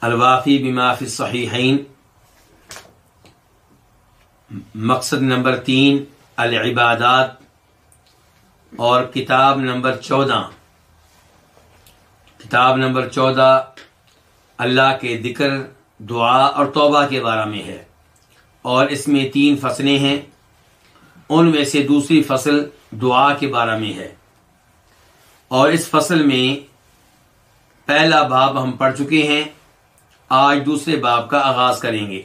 الوافی بما فی الصحیحین۔ مقصد نمبر تین، العبادات۔ اور کتاب نمبر چودہ۔ کتاب نمبر چودہ اللہ کے ذکر، دعا اور توبہ کے بارے میں ہے۔ اور اس میں تین فصلیں ہیں۔ ان میں سے دوسری فصل دعا کے بارے میں ہے۔ اور اس فصل میں پہلا باب ہم پڑھ چکے ہیں۔ آج دوسرے باب کا آغاز کریں گے۔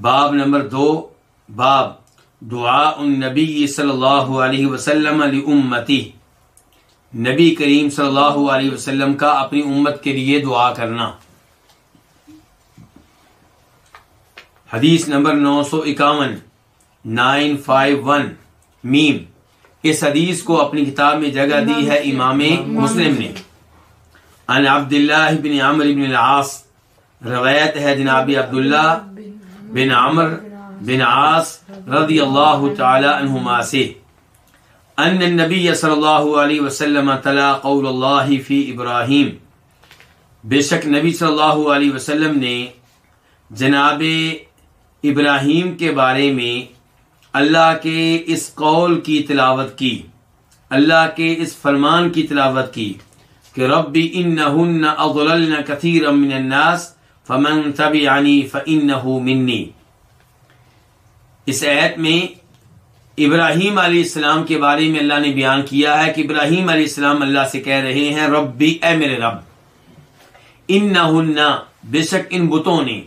باب نمبر دو، باب دعا النبی صلی اللہ علیہ وسلم علی امتی نبی کریم صلی اللہ علیہ وسلم کا اپنی امت کے لیے دعا کرنا۔ حدیث نمبر نو سو اکاون، نائن فائیو ون، میم۔ اس حدیث کو اپنی کتاب میں جگہ دی ہے امام مسلم نے۔ عن عبد اللہ بن عمر بن العاص، روایت ہے جناب عبداللہ بن عمر بن عاص رضی اللہ تعالی عنہما سے۔ ان النبی صلی اللہ علیہ وسلم تلا قول اللہ فی ابراہیم۔ بے شک نبی صلی اللہ علیہ وسلم نے جناب ابراہیم کے بارے میں اللہ کے اس قول کی تلاوت کی، اللہ کے اس فرمان کی تلاوت کی۔ کہ ربی انہن اضللن کثیرا من الناس، فمن تبعنی فانہو منی۔ اس آیت میں ابراہیم علیہ السلام کے بارے میں اللہ نے بیان کیا ہے کہ ابراہیم علیہ السلام اللہ سے کہہ رہے ہیں، ربی اے میرے رب، انہن بے شک ان بتوں نے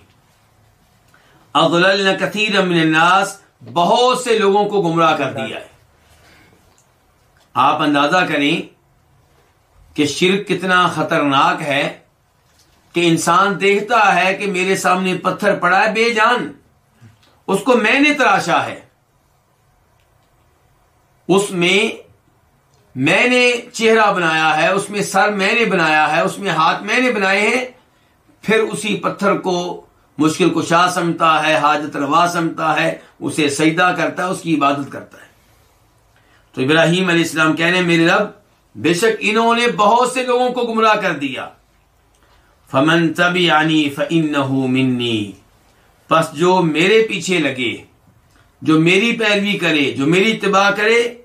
اضللن کثیرا من الناس بہت سے لوگوں کو گمراہ کر دیا ہے۔ آپ اندازہ کریں کہ شرک کتنا خطرناک ہے کہ انسان دیکھتا ہے کہ میرے سامنے پتھر پڑا ہے، بے جان۔ اس کو میں نے تراشا ہے۔ اس میں میں نے چہرہ بنایا ہے، اس میں سر میں نے بنایا ہے، اس میں ہاتھ میں نے بنائے ہیں۔ پھر اسی پتھر کو مشکل کشا سمتا ہے، حاجت روا سمتا ہے، اسے سجدہ کرتا ہے، اس کی عبادت کرتا ہے۔ تو ابراہیم علیہ السلام کہنے میرے رب بے شک انہوں نے بہت سے لوگوں کو گمراہ کر دیا۔ فمن تب یعنی فن منی پس جو میرے پیچھے لگے، جو میری پیروی کرے، جو میری اتباع کرے،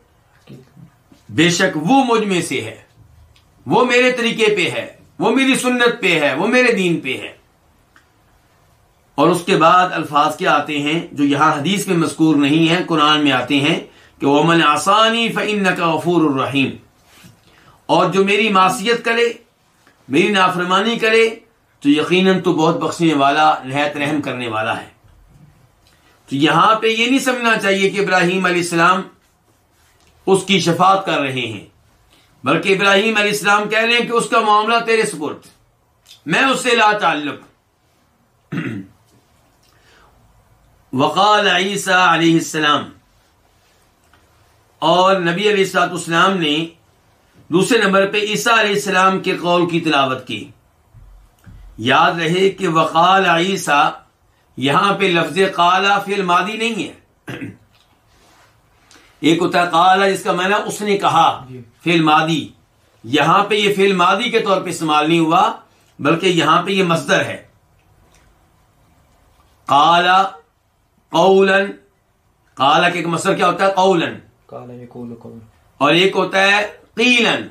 بے شک وہ مجھ میں سے ہے۔ وہ میرے طریقے پہ ہے، وہ میری سنت پہ ہے، وہ میرے دین پہ ہے۔ اور اس کے بعد الفاظ کیا آتے ہیں، جو یہاں حدیث میں مذکور نہیں ہیں، قرآن میں آتے ہیں کہ وہ من آسانی فن کا غفور الرحیم اور جو میری معصیت کرے، میری نافرمانی کرے، تو یقیناً تو بہت بخشنے والا، نہایت رحم کرنے والا ہے۔ تو یہاں پہ یہ نہیں سمجھنا چاہیے کہ ابراہیم علیہ السلام اس کی شفاعت کر رہے ہیں، بلکہ ابراہیم علیہ السلام کہہ رہے ہیں کہ اس کا معاملہ تیرے سپرد، میں اس سے لا تعلق۔ وقال عیسیٰ علیہ السلام، اور نبی علیہ السلاط اسلام نے دوسرے نمبر پہ عیسیٰ علیہ السلام کے قول کی تلاوت کی۔ یاد رہے کہ وقال عیسیٰ یہاں پہ لفظ قالا فی مادی نہیں ہے۔ ایک ہوتا ہے قالا جس کا معنی اس نے کہا جی۔ فی مادی یہاں پہ یہ فی مادی کے طور پہ استعمال نہیں ہوا بلکہ یہاں پہ یہ مصدر ہے۔ قالا قولن قالا کے ایک مصدر کیا ہوتا ہے؟ قولن۔ کالا اور ایک ہوتا ہے قیلن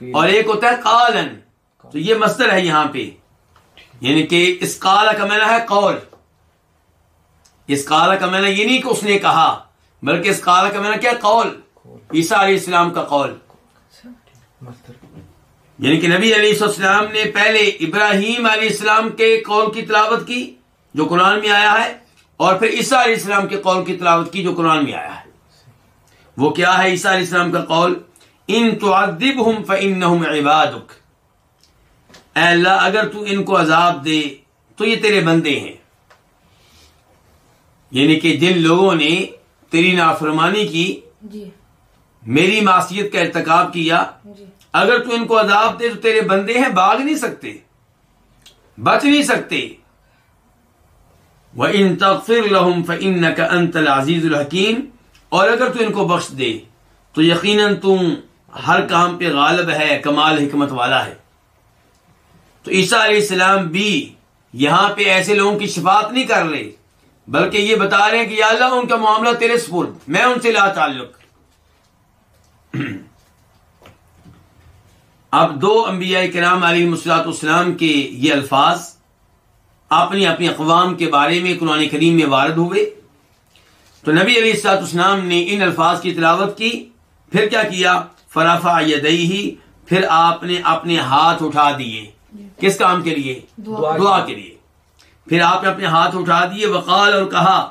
اور ایک ہوتا ہے قالن تو یہ مصدر ہے یہاں پہ. یعنی کہ اس قال کا معنی ہے قول. اس قال کا معنی یہ نہیں کہ اس نے کہا بلکہ اس قال کا معنی کیا قول. عیسیٰ علیہ السلام کا قول. مستر یعنی کہ نبی علیہ السلام نے پہلے ابراہیم علیہ السلام کے قول کی تلاوت کی جو قرآن میں آیا ہے اور پھر عیسیٰ علیہ السلام کے قول کی تلاوت کی جو قرآن میں آیا ہے. وہ کیا ہے عیسیٰ علیہ السلام کا قول؟ ان تعذبهم فانهم عبادك اے اللہ اگر تو ان کو عذاب دے تو یہ تیرے بندے ہیں۔ یعنی کہ جن لوگوں نے تیری نافرمانی کی جی۔ میری معصیت کا ارتکاب کیا جی۔ اگر تو ان کو عذاب دے تو تیرے بندے ہیں بھاگ نہیں سکتے بچ نہیں سکتے۔ وہ ان تغفر لهم فانك انت العزیز الحکیم اور اگر تو ان کو بخش دے تو یقیناً تم ہر کام پہ غالب ہے، کمال حکمت والا ہے۔ تو عیسیٰ علیہ السلام بھی یہاں پہ ایسے لوگوں کی شفاعت نہیں کر رہے، بلکہ یہ بتا رہے ہیں کہ یا اللہ، ان کا معاملہ تیرے سپرد، میں ان سے لا تعلق۔ اب دو انبیاء کرام علیہ مسلاط اسلام کے یہ الفاظ اپنی اپنی اقوام کے بارے میں قرآن کریم میں وارد ہوئے۔ تو نبی علیہ السلاط اسلام نے ان الفاظ کی تلاوت کی، پھر کیا کیا؟ فرافا یدئی ہی پھر آپ نے اپنے ہاتھ اٹھا دیے۔ کس کام کے لیے؟ دعا دعا کے لیے۔ پھر آپ نے اپنے ہاتھ اٹھا دیے وقال اور کہا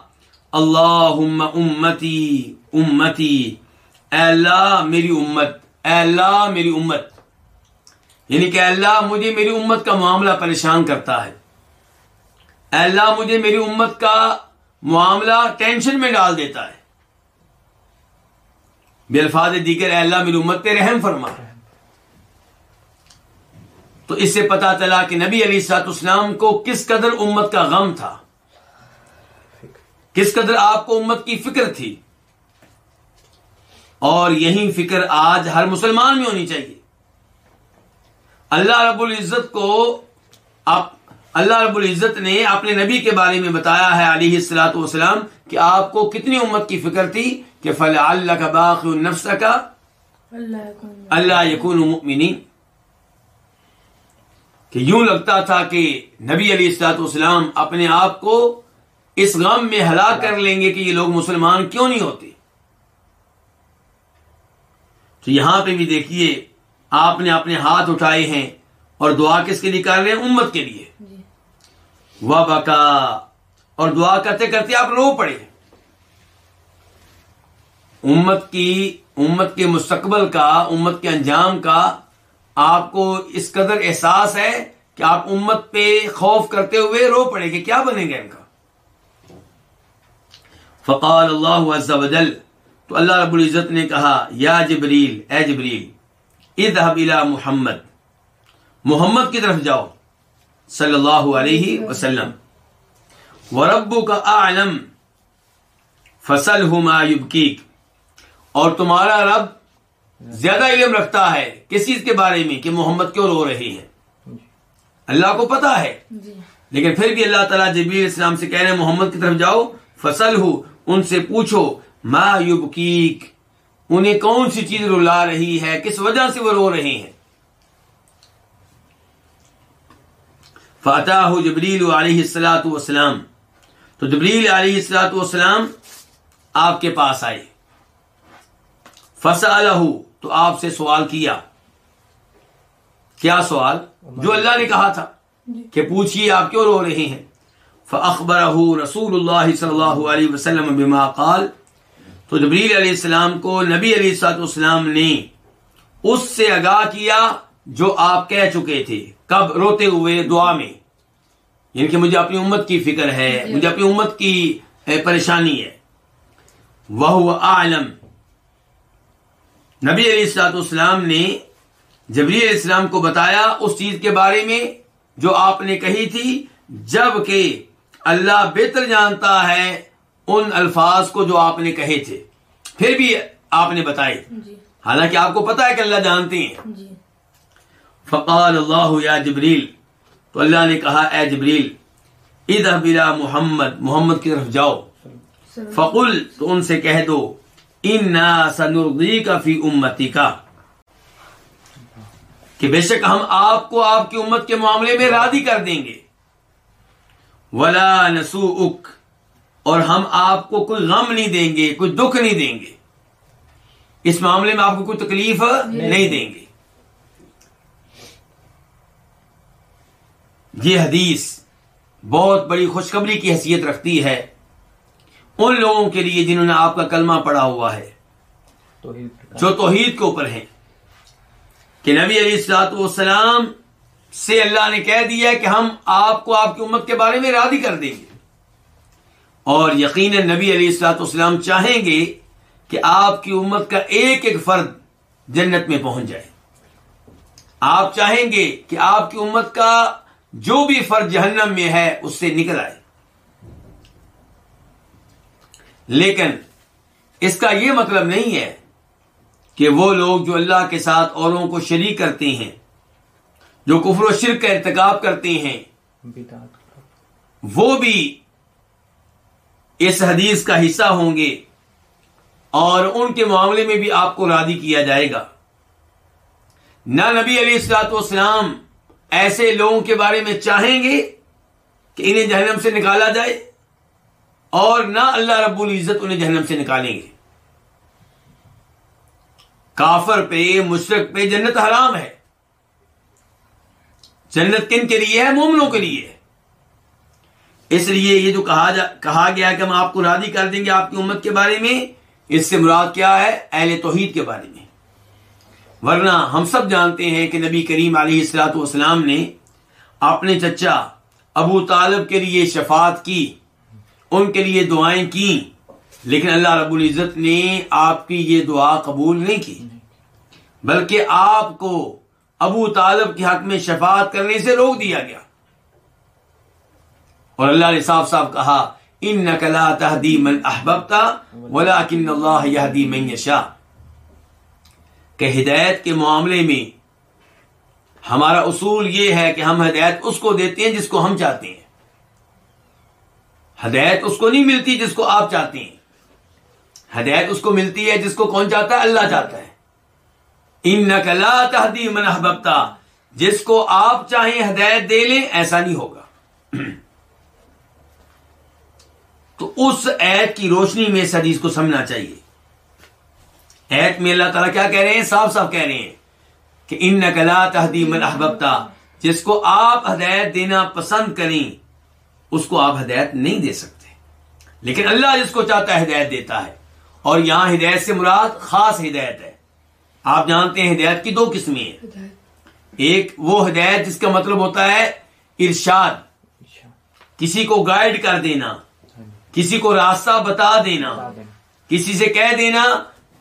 اللہ امتی امتی اے اللہ میری امت اے اللہ میری امت۔ یعنی کہ اللہ مجھے میری امت کا معاملہ پریشان کرتا ہے۔ اے اللہ مجھے میری امت کا معاملہ ٹینشن میں ڈال دیتا ہے۔ بے الفاظ دیگر اے اللہ میری امت پہ رحم فرما۔ تو اس سے پتا چلا کہ نبی علی سات اسلام کو کس قدر امت کا غم تھا۔ کس قدر آپ کو امت کی فکر تھی۔ اور یہی فکر آج ہر مسلمان میں ہونی چاہیے۔ اللہ رب العزت کو آپ اللہ رب العزت نے اپنے نبی کے بارے میں بتایا ہے علیہ السلاۃ والسلام کہ آپ کو کتنی امت کی فکر تھی کہ فل اللہ کا باق النفس کا اللہ اللہ یقون مؤمنین کہ یوں لگتا تھا کہ نبی علیہ السلاط والسلام اپنے آپ کو اس غم میں ہلاک کر لیں گے کہ یہ لوگ مسلمان کیوں نہیں ہوتے۔ تو یہاں پہ بھی دیکھیے، آپ نے اپنے ہاتھ اٹھائے ہیں اور دعا کس کے لیے کر رہے ہیں؟ امت کے لیے۔ و بکا اور دعا کرتے کرتے آپ رو پڑے۔ امت کی، امت کے مستقبل کا، امت کے انجام کا آپ کو اس قدر احساس ہے کہ آپ امت پہ خوف کرتے ہوئے رو پڑے کہ کیا بنے گا ان کا۔ فقال اللہ عز و جل، تو اللہ رب العزت نے کہا، یا جبریل، اے جبریل، اذهب الى محمد۔ محمد کی طرف جاؤ۔ صلی اللہ علیہ وسلم. وربو کا عالم فصل یبکیک اور تمہارا رب زیادہ علم رکھتا ہے کس چیز کے بارے میں کہ محمد کیوں رو رہے ہیں اللہ کو پتا ہے. جی. لیکن پھر بھی اللہ تعالیٰ جبیر اسلام سے کہہ رہے ہیں محمد کی طرف جاؤ فصل ہو ان سے پوچھو ما یبکیک انہیں کون سی چیز رلا رہی ہے؟ کس وجہ سے وہ رو رہے ہیں؟ فاتح جبریل علیہ السلاۃ والسلام۔ تو جبریل علیہ السلاۃ والسلام آپ کے پاس آئے۔ فصا تو آپ سے سوال کیا۔ کیا سوال؟ جو اللہ نے کہا تھا کہ پوچھیے آپ کیوں رو رہے ہیں۔ فاخبرہ رسول اللہ صلی اللہ علیہ وسلم بما قال۔ تو جبریل علیہ السلام کو نبی علیہ السلاط والسلام نے اس سے آگاہ کیا جو آپ کہہ چکے تھے۔ کب روتے ہوئے دعا میں؟ یعنی کہ مجھے اپنی امت کی فکر ہے مجھے اپنی امت کی پریشانی ہے۔ وہ عالم نبی علیہ السلاط والسلام نے جبری علیہ السلام کو بتایا اس چیز کے بارے میں جو آپ نے کہی تھی جبکہ اللہ بہتر جانتا ہے ان الفاظ کو جو آپ نے کہے تھے۔ پھر بھی آپ نے بتائے۔ جی۔ حالانکہ آپ کو پتا ہے کہ اللہ جانتے ہیں۔ جی۔ فقال اللہ یا جبریل تو اللہ نے کہا، اے جبریل ادھر بلا محمد محمد کی طرف جاؤ۔ فقل، تو ان سے کہہ دو، انا سنردی کا فی امتی کا کہ بے شک ہم آپ کو آپ کی امت کے معاملے میں راضی کر دیں گے۔ ولا نسو اور ہم آپ کو کوئی غم نہیں دیں گے، کوئی دکھ نہیں دیں گے۔ اس معاملے میں آپ کو کوئی تکلیف نہیں دیں گے۔ یہ حدیث بہت بڑی خوشخبری کی حیثیت رکھتی ہے ان لوگوں کے لیے جنہوں نے آپ کا کلمہ پڑھا ہوا ہے توحید جو توحید کے اوپر ہیں۔ کہ نبی علیہ السلاط والسلام سے اللہ نے کہہ دیا کہ ہم آپ کو آپ کی امت کے بارے میں راضی کر دیں گے۔ اور یقیناً نبی علیہ السلاط والسلام چاہیں گے کہ آپ کی امت کا ایک ایک فرد جنت میں پہنچ جائے۔ آپ چاہیں گے کہ آپ کی امت کا جو بھی فرد جہنم میں ہے، اس سے نکل آئے۔ لیکن اس کا یہ مطلب نہیں ہے کہ وہ لوگ جو اللہ کے ساتھ اوروں کو شریک کرتے ہیں، جو کفر و شرک کا ارتکاب کرتے ہیں، وہ بھی اس حدیث کا حصہ ہوں گے اور ان کے معاملے میں بھی آپ کو راضی کیا جائے گا۔ نہ نبی علیہ السلاط والسلام ایسے لوگوں کے بارے میں چاہیں گے کہ انہیں جہنم سے نکالا جائے اور نہ اللہ رب العزت انہیں جہنم سے نکالیں گے۔ کافر پہ، مشرق پہ جنت حرام ہے۔ جنت کن کے لیے ہے؟ مومنوں کے لیے۔ ہے اس لیے یہ جو کہا جا کہا گیا کہ ہم آپ کو راضی کر دیں گے آپ کی امت کے بارے میں، اس سے مراد کیا ہے؟ اہل توحید کے بارے میں۔ ورنہ ہم سب جانتے ہیں کہ نبی کریم علیہ السلاۃ والسلام نے اپنے چچا ابو طالب کے لیے شفاعت کی، ان کے لیے دعائیں کی، لیکن اللہ رب العزت نے آپ کی یہ دعا قبول نہیں کی۔ بلکہ آپ کو ابو طالب کے حق میں شفاعت کرنے سے روک دیا گیا۔ اور اللہ نے صاف صاف کہا ان نقلا تحدی من احببتا، ولیکن اللہ یہدی من یشاء۔ کہ ہدایت کے معاملے میں ہمارا اصول یہ ہے کہ ہم ہدایت اس کو دیتے ہیں جس کو ہم چاہتے ہیں۔ ہدایت اس کو نہیں ملتی جس کو آپ چاہتے ہیں۔ ہدایت اس کو ملتی ہے جس کو کون چاہتا ہے؟ اللہ چاہتا ہے۔ ان نقلا تحدی من احببتا جس کو آپ چاہیں ہدایت دے لیں، ایسا نہیں ہوگا۔ تو اس ایت کی روشنی میں اس حدیث کو سمجھنا چاہیے۔ ایت میں اللہ تعالیٰ کیا کہہ رہے ہیں؟ صاف صاف کہہ رہے ہیں کہ ان نقلا تحدی من احببتا جس کو آپ ہدایت دینا پسند کریں اس کو آپ ہدایت نہیں دے سکتے۔ لیکن اللہ جس کو چاہتا ہے ہدایت دیتا ہے۔ اور یہاں ہدایت سے مراد خاص ہدایت ہے۔ آپ جانتے ہیں ہدایت کی دو قسمیں ہیں۔ ایک وہ ہدایت جس کا مطلب ہوتا ہے ارشاد۔ کسی کو گائیڈ کر دینا ہاں جی۔ کسی کو راستہ بتا دینا۔ کسی سے کہہ دینا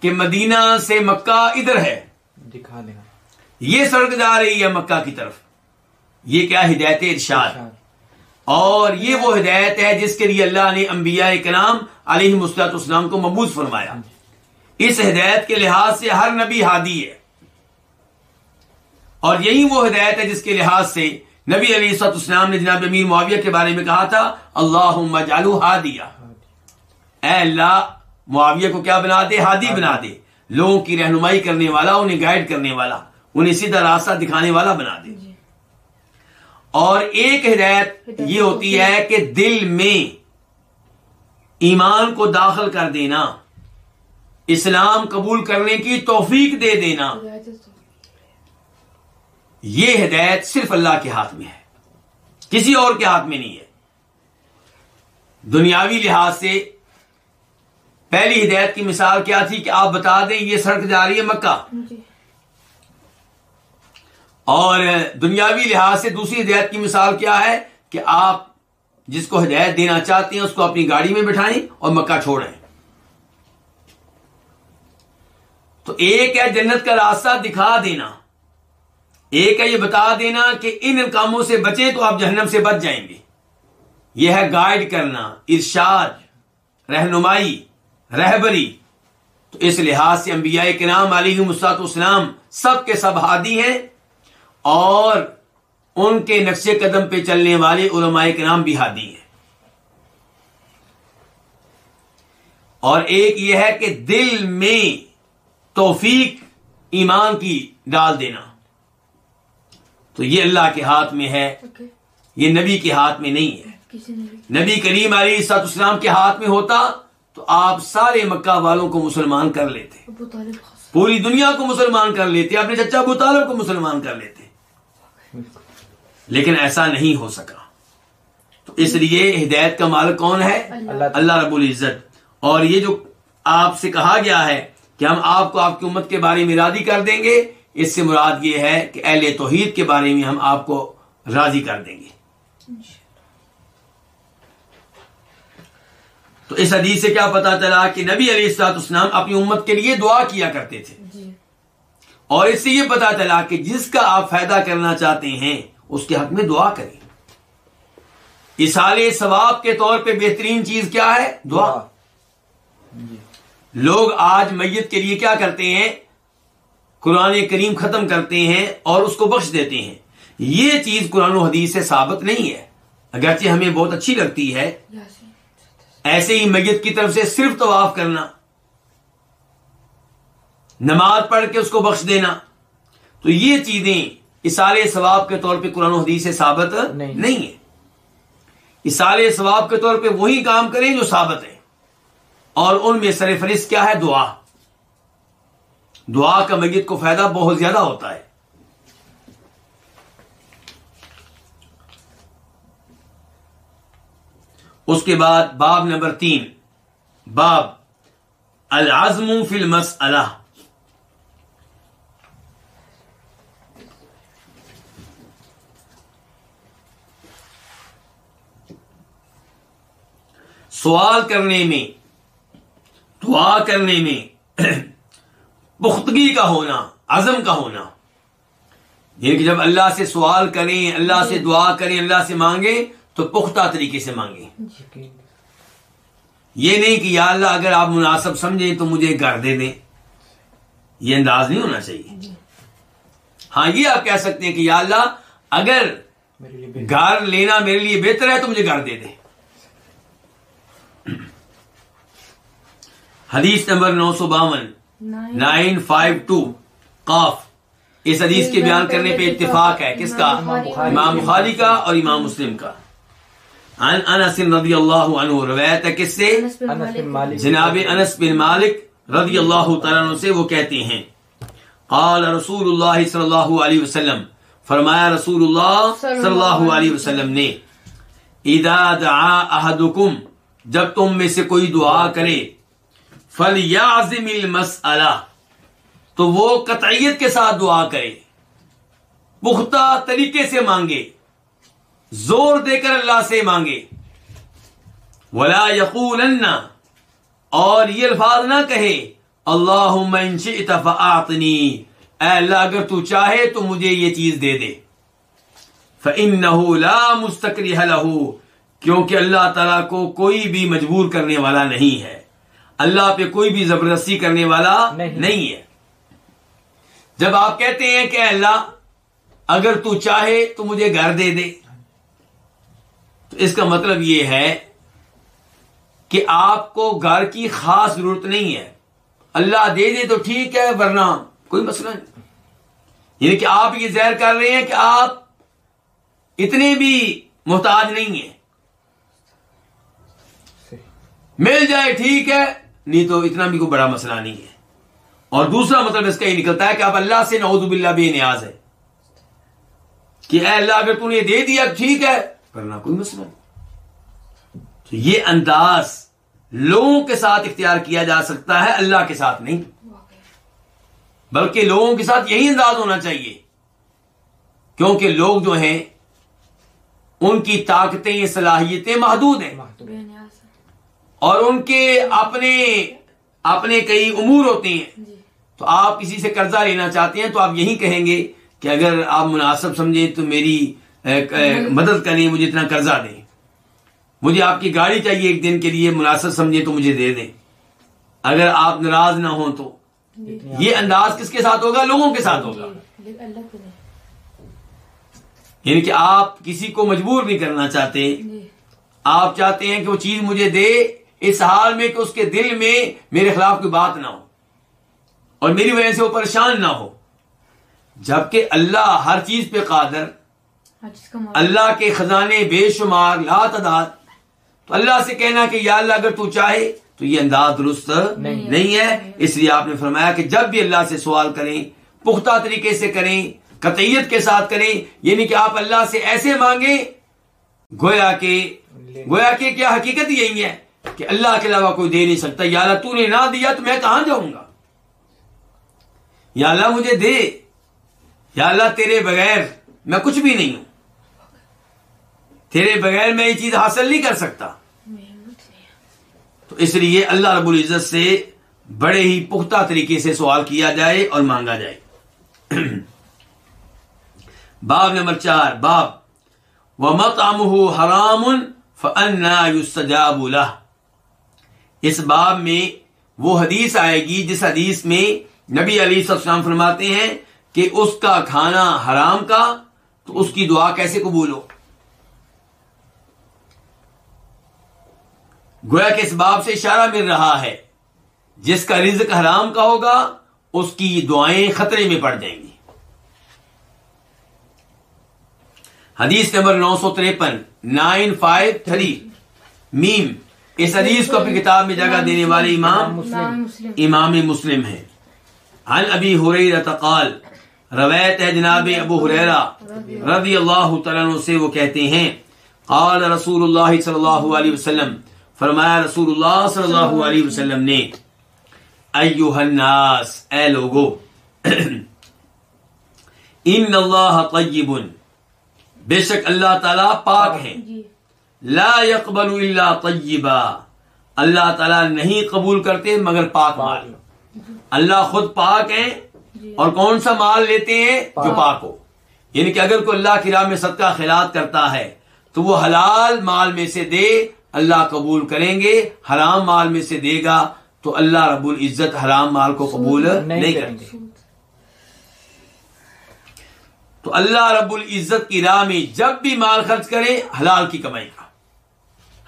کہ مدینہ سے مکہ ادھر ہے۔ دکھا دینا یہ سڑک جا رہی ہے مکہ کی طرف۔ یہ کیا ہدایت ارشاد۔ اور یہ وہ ہدایت ہے جس کے لیے اللہ نے انبیاء کلام علیہ مسلاط اسلام کو مبوض فرمایا۔ اس ہدایت کے لحاظ سے ہر نبی ہادی ہے۔ اور یہی وہ ہدایت ہے جس کے لحاظ سے نبی علیہ سط اسلام نے جناب امیر معاویہ کے بارے میں کہا تھا اللہ جالو ہادیا ہاں جی۔ اے اللہ معاویہ کو کیا بنا دے؟ ہادی بنا دے۔ لوگوں کی رہنمائی کرنے والا انہیں گائیڈ کرنے والا انہیں سیدھا راستہ دکھانے والا بنا دے۔ جی۔ اور ایک ہدایت یہ ہوتی ہے۔ کہ دل میں ایمان کو داخل کر دینا اسلام قبول کرنے کی توفیق دے دینا۔ یہ ہدایت صرف اللہ کے ہاتھ میں ہے۔ کسی اور کے ہاتھ میں نہیں ہے۔ دنیاوی لحاظ سے پہلی ہدایت کی مثال کیا تھی کہ آپ بتا دیں یہ سڑک جا رہی ہے مکہ؟ جی۔ اور دنیاوی لحاظ سے دوسری ہدایت کی مثال کیا ہے کہ آپ جس کو ہدایت دینا چاہتے ہیں اس کو اپنی گاڑی میں بٹھائیں اور مکہ چھوڑیں۔ تو ایک ہے جنت کا راستہ دکھا دینا۔ ایک ہے یہ بتا دینا کہ ان کاموں سے بچیں تو آپ جہنم سے بچ جائیں گے۔ یہ ہے گائیڈ کرنا ارشاد رہنمائی۔ رہبری۔ تو اس لحاظ سے انبیاء کے نام علیہ مساط اسلام سب کے سب ہادی ہیں اور ان کے نقش قدم پہ چلنے والے علماء کے نام بھی ہادی ہیں۔ اور ایک یہ ہے کہ دل میں توفیق ایمان کی ڈال دینا۔ تو یہ اللہ کے ہاتھ میں ہے اوکے یہ نبی کے ہاتھ میں نہیں ہے۔ نبی کریم علیہ سات اسلام کے ہاتھ میں ہوتا تو آپ سارے مکہ والوں کو مسلمان کر لیتے پوری دنیا کو مسلمان کر لیتے اپنے چچا ابو طالب کو مسلمان کر لیتے لیکن ایسا نہیں ہو سکا۔ تو اس لیے ہدایت کا مالک کون ہے؟ اللہ۔ اللہ رب العزت۔ اور یہ جو آپ سے کہا گیا ہے کہ ہم آپ کو آپ کی امت کے بارے میں راضی کر دیں گے اس سے مراد یہ ہے کہ اہل توحید کے بارے میں ہم آپ کو راضی کر دیں گے۔ تو اس حدیث سے کیا پتا چلا کہ نبی علیہ السلاط اسلام اپنی امت کے لیے دعا کیا کرتے تھے؟ جی۔ اور اس سے یہ پتا چلا کہ جس کا آپ فائدہ کرنا چاہتے ہیں اس کے حق میں دعا کریں۔ اسال ثواب کے طور پہ بہترین چیز کیا ہے؟ دعا۔ جی۔ لوگ آج میت کے لیے کیا کرتے ہیں؟ قرآن کریم ختم کرتے ہیں اور اس کو بخش دیتے ہیں۔ یہ چیز قرآن و حدیث سے ثابت نہیں ہے۔ اگرچہ ہمیں بہت اچھی لگتی ہے۔ ایسے ہی میت کی طرف سے صرف طواف کرنا نماز پڑھ کے اس کو بخش دینا۔ تو یہ چیزیں اسال ثواب کے طور پہ قرآن و حدیث سے ثابت نہیں۔ نہیں ہے اسال ثواب کے طور پہ وہی کام کریں جو ثابت ہے اور ان میں سر فہرست کیا ہے؟ دعا۔ دعا کا میت کو فائدہ بہت زیادہ ہوتا ہے۔ اس کے بعد باب نمبر تین، باب العزم فی المسئلہ۔ سوال کرنے میں، دعا کرنے میں پختگی کا ہونا، عزم کا ہونا۔ یعنی کہ جب اللہ سے سوال کریں، اللہ سے دعا کریں، اللہ سے مانگیں تو پختہ طریقے سے مانگیں یہ نہیں کہ یا اللہ اگر آپ مناسب سمجھیں تو مجھے گھر دے دیں۔ یہ انداز نہیں ہونا چاہیے۔ ہاں یہ آپ کہہ سکتے ہیں کہ یا اللہ اگر گھر لینا میرے لیے بہتر ہے تو مجھے گھر دے دیں۔ حدیث نمبر نو سو باون۔ نائن۔ Five two. قاف۔ اس حدیث کے بیان کرنے پہ اتفاق ہے۔ کس کا؟ امام بخاری کا اور امام مسلم کا۔ عن انس رضی اللہ عنہ روایت ہے کس سے؟ جناب انس بن مالک رضی اللہ تعالیٰ عنہ سے وہ کہتے ہیں۔ قال رسول اللہ صلی اللہ علیہ وسلم فرمایا رسول اللہ صلی اللہ علیہ وسلم نے اذا دعا احدکم جب تم میں سے کوئی دعا کرے فلیعزم المسئلہ تو وہ قطعیت کے ساتھ دعا کرے۔ پختہ طریقے سے مانگے۔ زور دے کر اللہ سے مانگے۔ ولا یقولن اور یہ الفاظ نہ کہے اللہ شئت فاعطنی اے اللہ اگر تو چاہے تو مجھے یہ چیز دے دے۔ فإنه لا مستکرہ له کیونکہ اللہ تعالیٰ کو کوئی بھی مجبور کرنے والا نہیں ہے۔ اللہ پہ کوئی بھی زبردستی کرنے والا نہیں۔ نہیں ہے۔ جب آپ کہتے ہیں کہ اے اللہ اگر تو چاہے تو مجھے گھر دے دے۔ تو اس کا مطلب یہ ہے کہ آپ کو گھر کی خاص ضرورت نہیں ہے۔ اللہ دے دے تو ٹھیک ہے، ورنہ کوئی مسئلہ نہیں۔ یعنی کہ آپ یہ ظاہر کر رہے ہیں کہ آپ اتنے بھی محتاج نہیں ہیں۔ مل جائے، ٹھیک ہے، نہیں تو اتنا بھی کوئی بڑا مسئلہ نہیں ہے۔ اور دوسرا مطلب اس کا یہ نکلتا ہے کہ آپ اللہ سے نعوذ باللہ بے نیاز ہے کہ اے اللہ، اگر تو نے دے دیا، ٹھیک ہے ورنہ کوئی مسئلہ نہیں۔ تو یہ انداز لوگوں کے ساتھ اختیار کیا جا سکتا ہے اللہ کے ساتھ نہیں۔ بلکہ لوگوں کے ساتھ یہی انداز ہونا چاہیے۔ کیونکہ لوگ جو ہیں ان کی طاقتیں صلاحیتیں محدود ہیں۔ اور ان کے اپنے اپنے کئی امور ہوتے ہیں۔ جی۔ تو آپ کسی سے قرضہ لینا چاہتے ہیں تو آپ یہی کہیں گے کہ اگر آپ مناسب سمجھیں تو میری مدد کریں مجھے اتنا قرضہ دیں۔ مجھے آپ کی گاڑی چاہیے ایک دن کے لیے مناسب سمجھے تو مجھے دے دیں۔ اگر آپ ناراض نہ ہوں تو۔ جی۔ یہ انداز کس کے ساتھ ہوگا؟ لوگوں کے ساتھ ہوگا۔ جی یعنی کہ آپ کسی کو مجبور نہیں کرنا چاہتے جی۔ آپ چاہتے ہیں کہ وہ چیز مجھے دے اس حال میں کہ اس کے دل میں میرے خلاف کوئی بات نہ ہو۔ اور میری وجہ سے وہ پریشان نہ ہو۔ جبکہ اللہ ہر چیز پہ قادر ہاں جس کا مال اللہ کے خزانے بے شمار لا تعداد تو اللہ سے کہنا کہ یا اللہ اگر تو چاہے تو یہ انداز درست نہیں ہے۔ اس لیے آپ نے فرمایا کہ جب بھی اللہ سے سوال کریں پختہ طریقے سے کریں قطعیت کے ساتھ کریں یعنی کہ آپ اللہ سے ایسے مانگیں گویا کہ گویا کہ کیا حقیقت یہی ہے کہ اللہ کے علاوہ کوئی دے نہیں سکتا۔ یا اللہ تو نے نہ دیا تو میں کہاں جاؤں گا؟ یا اللہ مجھے دے۔ یا اللہ تیرے بغیر میں کچھ بھی نہیں ہوں۔ تیرے بغیر میں یہ چیز حاصل نہیں کر سکتا۔ تو اس لیے اللہ رب العزت سے بڑے ہی پختہ طریقے سے سوال کیا جائے اور مانگا جائے۔ باب نمبر چار، باب و مت حرام فنا یستجاب اس باب میں وہ حدیث آئے گی جس حدیث میں نبی علی صلی فرماتے ہیں کہ اس کا کھانا حرام کا تو اس کی دعا کیسے قبول ہو؟ گویا کہ اس باب سے اشارہ مل رہا ہے۔ جس کا رزق حرام کا ہوگا، اس کی دعائیں خطرے میں پڑ جائیں گی۔ حدیث نمبر نو سو تریپن، نائن فائیو تھری۔ میم، اس حدیث کو اپنی کتاب میں جگہ دینے والے امام امام مسلم امام مسلم ہے عن ابی حریرہ قال، روایت ہے جناب ابو حریرہ رضی اللہ تعالیٰ سے وہ کہتے ہیں، قال رسول اللہ صلی اللہ علیہ وسلم فرمایا رسول اللہ صلی اللہ علیہ وسلم نے ایوہ الناس اے لوگو ان اللہ طیب بے شک اللہ تعالیٰ پاک ہیں جی۔ لا يقبل الا طیبا اللہ تعالیٰ نہیں قبول کرتے مگر پاک مال۔ اللہ خود پاک ہیں جی۔ اور کون سا مال لیتے ہیں؟ جو پاک۔ پاک ہو۔ یعنی کہ اگر کوئی اللہ کی راہ میں صدقہ خیرات کرتا ہے تو وہ حلال مال میں سے دے اللہ قبول کریں گے حرام مال میں سے دے گا تو اللہ رب العزت حرام مال کو قبول نہیں کریں۔ گے۔ تو اللہ رب العزت کی راہ میں جب بھی مال خرچ کرے حلال کی کمائی کا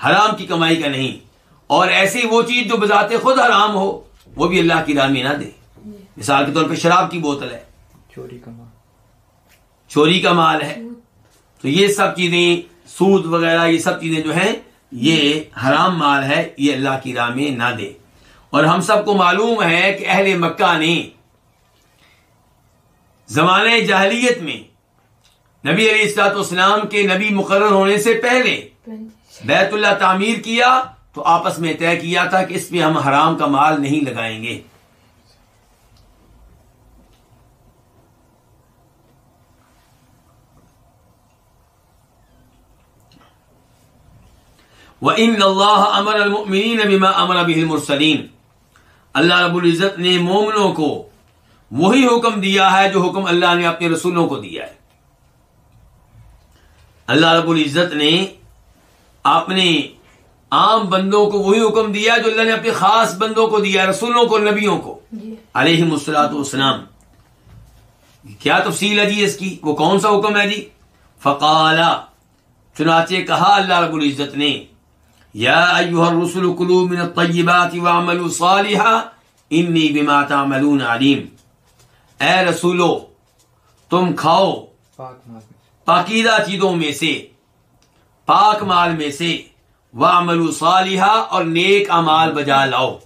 حرام کی کمائی کا نہیں۔ اور ایسی وہ چیز جو بذات خود حرام ہو وہ بھی اللہ کی راہ میں نہ دے۔ مثال کے طور پہ شراب کی بوتل ہے۔ چوری کا مال۔ چوری کا مال ہے۔ تو یہ سب چیزیں سود وغیرہ یہ سب چیزیں جو ہیں یہ حرام مال ہے، یہ اللہ کی راہ میں نہ دے۔ اور ہم سب کو معلوم ہے کہ اہل مکہ نے زمانے جاہلیت میں نبی علیہ السلاط اسلام کے نبی مقرر ہونے سے پہلے بیت اللہ تعمیر کیا تو آپس میں طے کیا تھا کہ اس پہ ہم حرام کا مال نہیں لگائیں گے۔ وَإِنَّ اللَّهَ أَمَرَ الْمُؤْمِنِينَ بِمَا أَمَرَ بِهِ الْمُرْسَلِينَ۔ اللہ رب العزت نے مومنوں کو وہی حکم دیا ہے جو حکم اللہ نے اپنے رسولوں کو دیا ہے۔ اللہ رب العزت نے اپنے عام بندوں کو وہی حکم دیا جو اللہ نے اپنے خاص بندوں کو دیا رسولوں کو نبیوں کو۔ جی۔ علیہ مسلاط والسلام۔ کیا تفصیل ہے جی اس کی؟ وہ کون سا حکم ہے جی؟ فقالا چنانچہ کہا اللہ رب العزت نے یا ایوہ الرسل کلو من الطیبات وعملوا صالحا انی بما تعملون علیم اے رسولو تم کھاؤ پاک مال میں پاکیزہ چیزوں میں سے پاک مال میں سے وعملوا صالحا اور نیک اعمال بجا لاؤ۔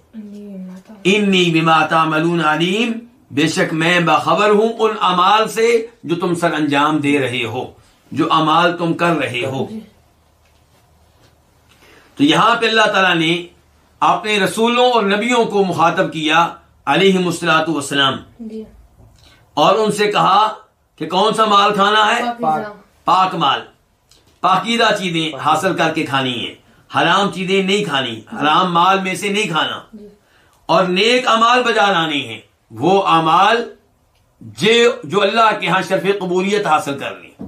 انی بما تعملون علیم بے شک میں باخبر ہوں ان امال سے جو تم سر انجام دے رہے ہو جو امال تم کر رہے ہو۔ تو یہاں پہ اللہ تعالیٰ نے اپنے رسولوں اور نبیوں کو مخاطب کیا علیہ مسلاط وسلام جی۔ اور ان سے کہا کہ کون سا مال کھانا ہے؟ پاکیزہ۔ پاک۔ مال۔ پاکیزہ چیزیں حاصل کر کے کھانی ہیں۔ حرام چیزیں نہیں کھانی حرام مال میں سے نہیں کھانا۔ جی۔ اور نیک امال بجا لانے ہیں۔ وہ امال جو جو اللہ کے ہاں شرف قبولیت حاصل کر لیں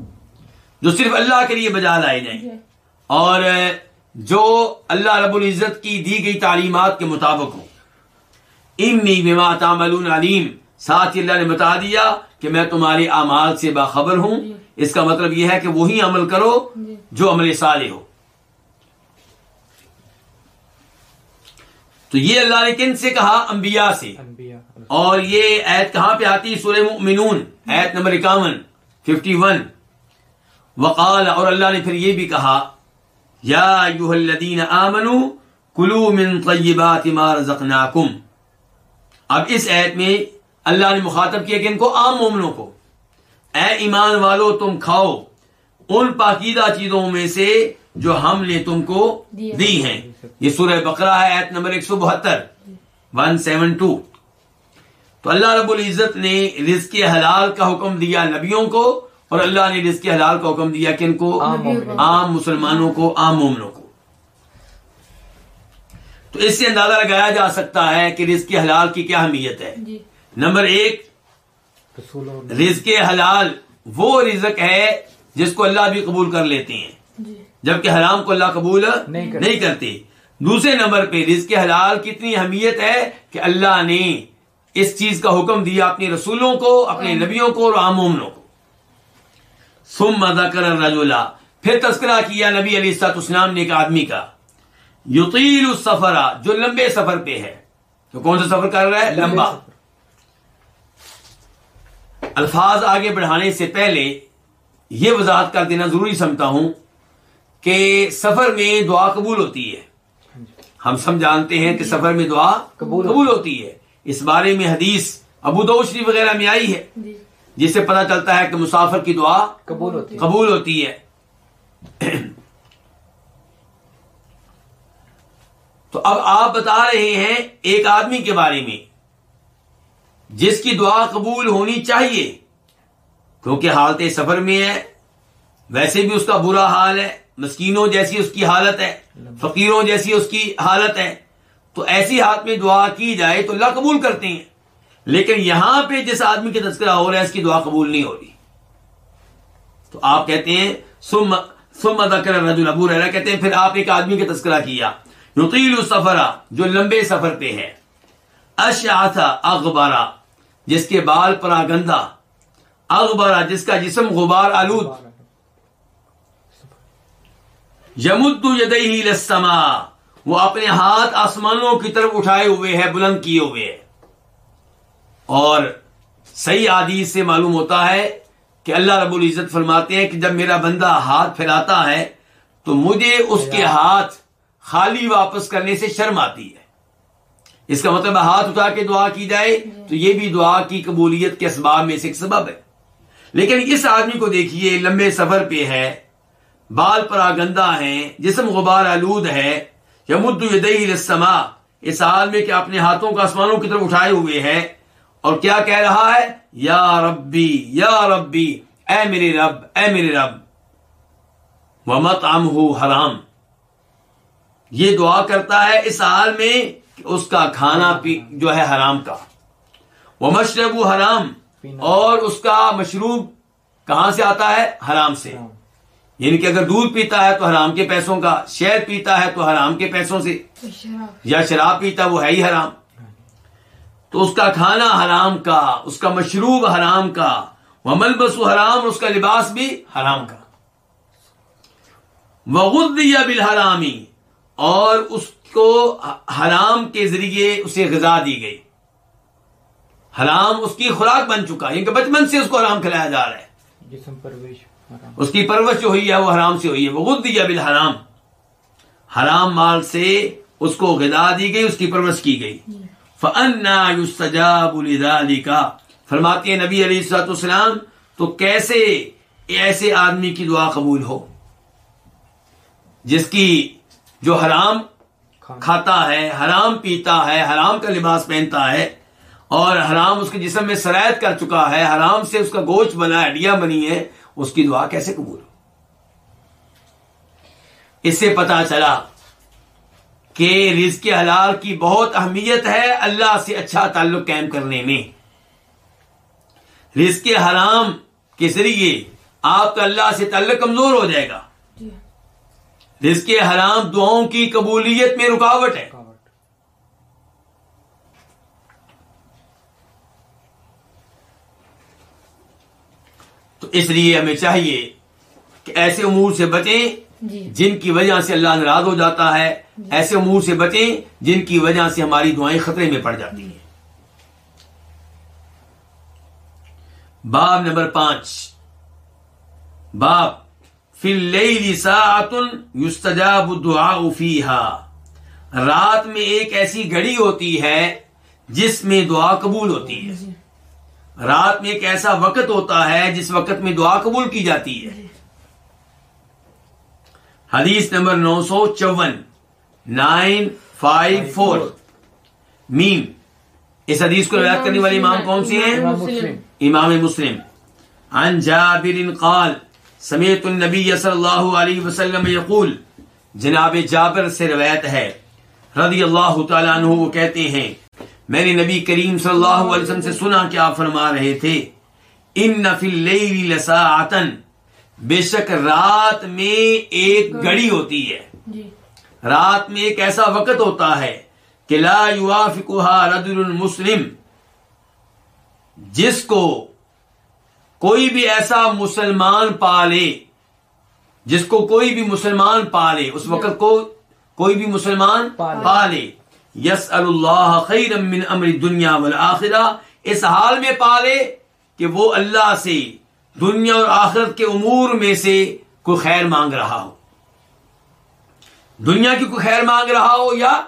جو صرف اللہ کے لیے بجا لائے جائیں۔ جی۔ اور جو اللہ رب العزت کی دی گئی تعلیمات کے مطابق ہو انی بما تعملون علیم۔ ساتھ ہی اللہ نے بتا دیا کہ میں تمہارے اعمال سے باخبر ہوں۔ اس کا مطلب یہ ہے کہ وہی عمل کرو جو عمل صالح ہو۔ تو یہ اللہ نے کن سے کہا؟ انبیاء سے۔ اور یہ ایت کہاں پہ آتی؟ سورہ مؤمنون ایت نمبر اکاون ففٹی ون۔ وقال اور اللہ نے پھر یہ بھی کہا یا ایوہ الذین آمنوا کلو من طیبات ما رزقناکم۔ اب اس ایت میں اللہ نے مخاطب کیا کہ ان کو عام مومنوں کو اے ایمان والو تم کھاؤ ان پاکیدہ چیزوں میں سے جو ہم نے تم کو۔ دی ہیں۔ یہ سورہ بقرہ ہے ایت نمبر ایک سو بہتر ون سیون ٹو۔ تو اللہ رب العزت نے رزق حلال کا حکم دیا نبیوں کو اور اللہ نے رزق حلال کا حکم دیا کن کو عام مسلمانوں کو عام مومنوں کو۔ تو اس سے اندازہ لگایا جا سکتا ہے کہ رزق حلال کی کیا اہمیت ہے۔ جی۔ نمبر ایک رزق حلال وہ رزق ہے جس کو اللہ بھی قبول کر لیتے ہیں۔ جی۔ جبکہ حرام کو اللہ قبول نہیں کرتے۔ نہیں کرتے۔ دوسرے نمبر پہ رزق حلال کی اتنی اہمیت ہے کہ اللہ نے اس چیز کا حکم دیا اپنے رسولوں کو اپنے نبیوں کو اور عام مومنوں کو۔ ثم ذکر الرجل. پھر تذکرہ کیا نبی علی السلاط اسلام نے ایک آدمی کا؟ یطیل السفر جو لمبے سفر پہ ہے. تو کون سا سفر کر رہا ہے؟ لمبا. الفاظ آگے بڑھانے سے پہلے یہ وضاحت کر دینا ضروری سمجھتا ہوں کہ سفر میں دعا قبول ہوتی ہے. ہم سب جانتے ہیں کہ سفر میں دعا قبول قبول ہوتی ہے. اس بارے میں حدیث ابو دوشری وغیرہ میں آئی ہے. جی. جس سے پتہ چلتا ہے کہ مسافر کی دعا قبول ہوتی ہے۔ قبول ہوتی ہے۔ تو اب آپ بتا رہے ہیں ایک آدمی کے بارے میں جس کی دعا قبول ہونی چاہیے۔ کیونکہ حالت سفر میں ہے ویسے بھی اس کا برا حال ہے مسکینوں جیسی اس کی حالت ہے فقیروں جیسی اس کی حالت ہے۔ تو ایسی حالت میں دعا کی جائے تو اللہ قبول کرتے ہیں۔ لیکن یہاں پہ جس آدمی کا تذکرہ ہو رہا ہے، اس کی دعا قبول نہیں ہو رہی۔ تو آپ کہتے ہیں سم سم ذکر الرجل، ابو ہریرہ کہتے ہیں، پھر آپ ایک آدمی کا تذکرہ کیا۔ یطیل السفر، جو لمبے سفر پہ ہے۔ اشعث اغبرا جس کے بال پراگندہ۔ اغبرا جس کا جسم غبار آلود۔ یمد یدیہ للسماء وہ اپنے ہاتھ آسمانوں کی طرف اٹھائے ہوئے ہے، بلند کیے ہوئے۔ ہے اور صحیح حدیث سے معلوم ہوتا ہے کہ اللہ رب العزت فرماتے ہیں کہ جب میرا بندہ ہاتھ پھیلاتا ہے تو مجھے اس کے ہاتھ خالی واپس کرنے سے شرم آتی ہے۔ اس کا مطلب ہے ہاتھ اٹھا کے دعا کی جائے تو یہ بھی دعا کی قبولیت کے اسباب میں سے ایک سبب ہے۔ لیکن اس آدمی کو دیکھیے لمبے سفر پہ ہے بال پراگندہ ہیں جسم غبار آلود ہے یمد للسماء اس حال میں کہ اپنے ہاتھوں کو آسمانوں کی طرف اٹھائے ہوئے ہے۔ اور کیا کہہ رہا ہے؟ یا ربی یا ربی اے میرے رب اے میرے رب۔ ومت حرام۔ یہ دعا کرتا ہے اس حال میں کہ اس کا کھانا پی جو ہے حرام کا۔ وہ مشرب حرام۔ اور اس کا مشروب کہاں سے آتا ہے؟ حرام سے۔ یعنی کہ اگر دودھ پیتا ہے تو حرام کے پیسوں کا شہد پیتا ہے تو حرام کے پیسوں سے۔ یا شراب پیتا وہ ہے ہی حرام۔ تو اس کا کھانا حرام کا اس کا مشروب حرام کا وہ ملبس حرام اس کا لباس بھی حرام کا۔ وغد یا بالحرامی اور اس کو حرام کے ذریعے اسے غذا دی گئی۔ حرام اس کی خوراک بن چکا یعنی کہ بچپن سے اس کو حرام کھلایا جا رہا ہے۔ جسم پرویش حرام۔ اس کی پرورش جو ہوئی ہے وہ حرام سے ہوئی ہے۔ وہ غد دیا بالحرام حرام مال سے اس کو غذا دی گئی اس کی پرورش کی گئی۔ فَأَنَّا يُسْتَجَابُ لِذَلِكَ۔ فرماتے ہیں نبی علیہ السلاۃ السلام تو کیسے ایسے آدمی کی دعا قبول ہو؟ جس کی جو حرام کھاتا ہے، حرام پیتا ہے، حرام کا لباس پہنتا ہے، اور حرام اس کے جسم میں سرایت کر چکا ہے، حرام سے اس کا گوشت بنا ہے ہڈیاں بنی ہے اس کی دعا کیسے قبول ہو؟ اس سے پتا چلا کہ رزق حلال کی بہت اہمیت ہے اللہ سے اچھا تعلق قائم کرنے میں۔ رزق حرام کے ذریعے آپ کا اللہ سے تعلق کمزور ہو جائے گا۔ جی۔ رزق حرام دعاؤں کی قبولیت میں رکاوٹ ہے۔ تو اس لیے ہمیں چاہیے کہ ایسے امور سے بچیں جن کی وجہ سے اللہ ناراض ہو جاتا ہے ایسے امور سے بچیں جن کی وجہ سے ہماری دعائیں خطرے میں پڑ جاتی ہیں۔ باب نمبر پانچ۔ باب اللیل ساعت یستجاب الدعاء فیہا۔ رات میں ایک ایسی گھڑی ہوتی ہے جس میں دعا قبول ہوتی ہے۔ جی۔ رات میں ایک ایسا وقت ہوتا ہے جس وقت میں دعا قبول کی جاتی ہے۔ حدیث نمبر نو سو چون نائن فائیو فور۔ میم اس حدیث کو روایت کرنے والے امام کون سے ہیں؟ امام مسلم۔ عن جابر قال سمیت النبی صلی اللہ علیہ وسلم یقول جناب جابر سے روایت ہے۔ رضی اللہ تعالیٰ عنہ وہ کہتے ہیں میں نے نبی کریم صلی اللہ علیہ وسلم سے سنا کہ آپ فرما رہے تھے ان فی اللیل لساعتن بے شک رات میں ایک گھڑی۔ ہوتی ہے۔ جی۔ رات میں ایک ایسا وقت ہوتا ہے کہ لا یوافقها رجل مسلم جس کو کوئی بھی ایسا مسلمان پالے جس کو کوئی بھی مسلمان پالے اس وقت کو کوئی بھی مسلمان پالے۔ پالے۔ یس اللہ خیر من امر دنیا والآخرہ۔ اس حال میں پالے کہ وہ اللہ سے دنیا اور آخرت کے امور میں سے کوئی خیر مانگ رہا ہو۔ دنیا کی کوئی خیر مانگ رہا ہو یا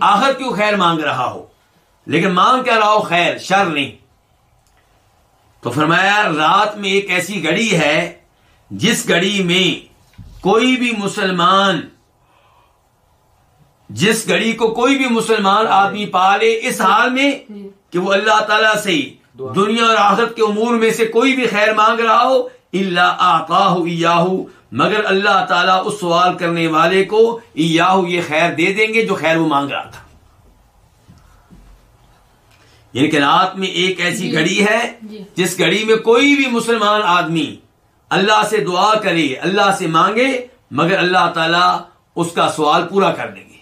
آخرت کی۔ خیر مانگ رہا ہو۔ لیکن مانگ کیا رہا ہو؟ خیر شر نہیں۔ تو فرمایا رات میں ایک ایسی گھڑی ہے جس گھڑی میں کوئی بھی مسلمان جس گھڑی کو کوئی بھی مسلمان آدمی پالے اس حال میں جی۔ کہ وہ اللہ تعالیٰ سے۔ دنیا اور آخرت کے امور میں سے کوئی بھی خیر مانگ رہا ہو اللہ آقاہ ایاہو مگر اللہ تعالیٰ اس سوال کرنے والے کو ایاہو یہ خیر دے دیں گے جو خیر وہ مانگ رہا تھا۔ یعنی کہ رات میں ایک ایسی جی۔ گھڑی ہے جی۔ جس گھڑی میں کوئی بھی مسلمان آدمی اللہ سے دعا کرے اللہ سے مانگے مگر اللہ تعالیٰ اس کا سوال پورا کر دیں گے۔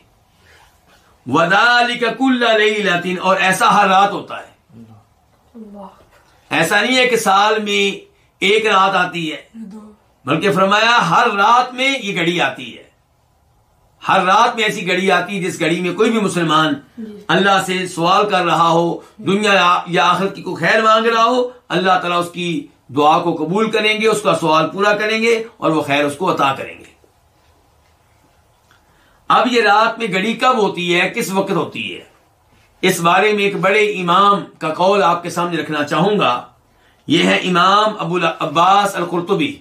كُلَّ لَيْلَةٍ اور ایسا ہر رات ہوتا ہے۔ ایسا نہیں ہے کہ سال میں ایک رات آتی ہے۔ بلکہ فرمایا ہر رات میں یہ گھڑی آتی ہے۔ ہر رات میں ایسی گھڑی آتی ہے جس گھڑی میں کوئی بھی مسلمان جی۔ اللہ سے سوال کر رہا ہو دنیا یا آخرت کی کوئی خیر مانگ رہا ہو اللہ تعالیٰ اس کی دعا کو قبول کریں گے اس کا سوال پورا کریں گے اور وہ خیر اس کو عطا کریں گے۔ اب یہ رات میں گھڑی کب ہوتی ہے؟ کس وقت ہوتی ہے؟ اس بارے میں ایک بڑے امام کا قول آپ کے سامنے رکھنا چاہوں گا۔ یہ ہے امام ابو عباس القرطبی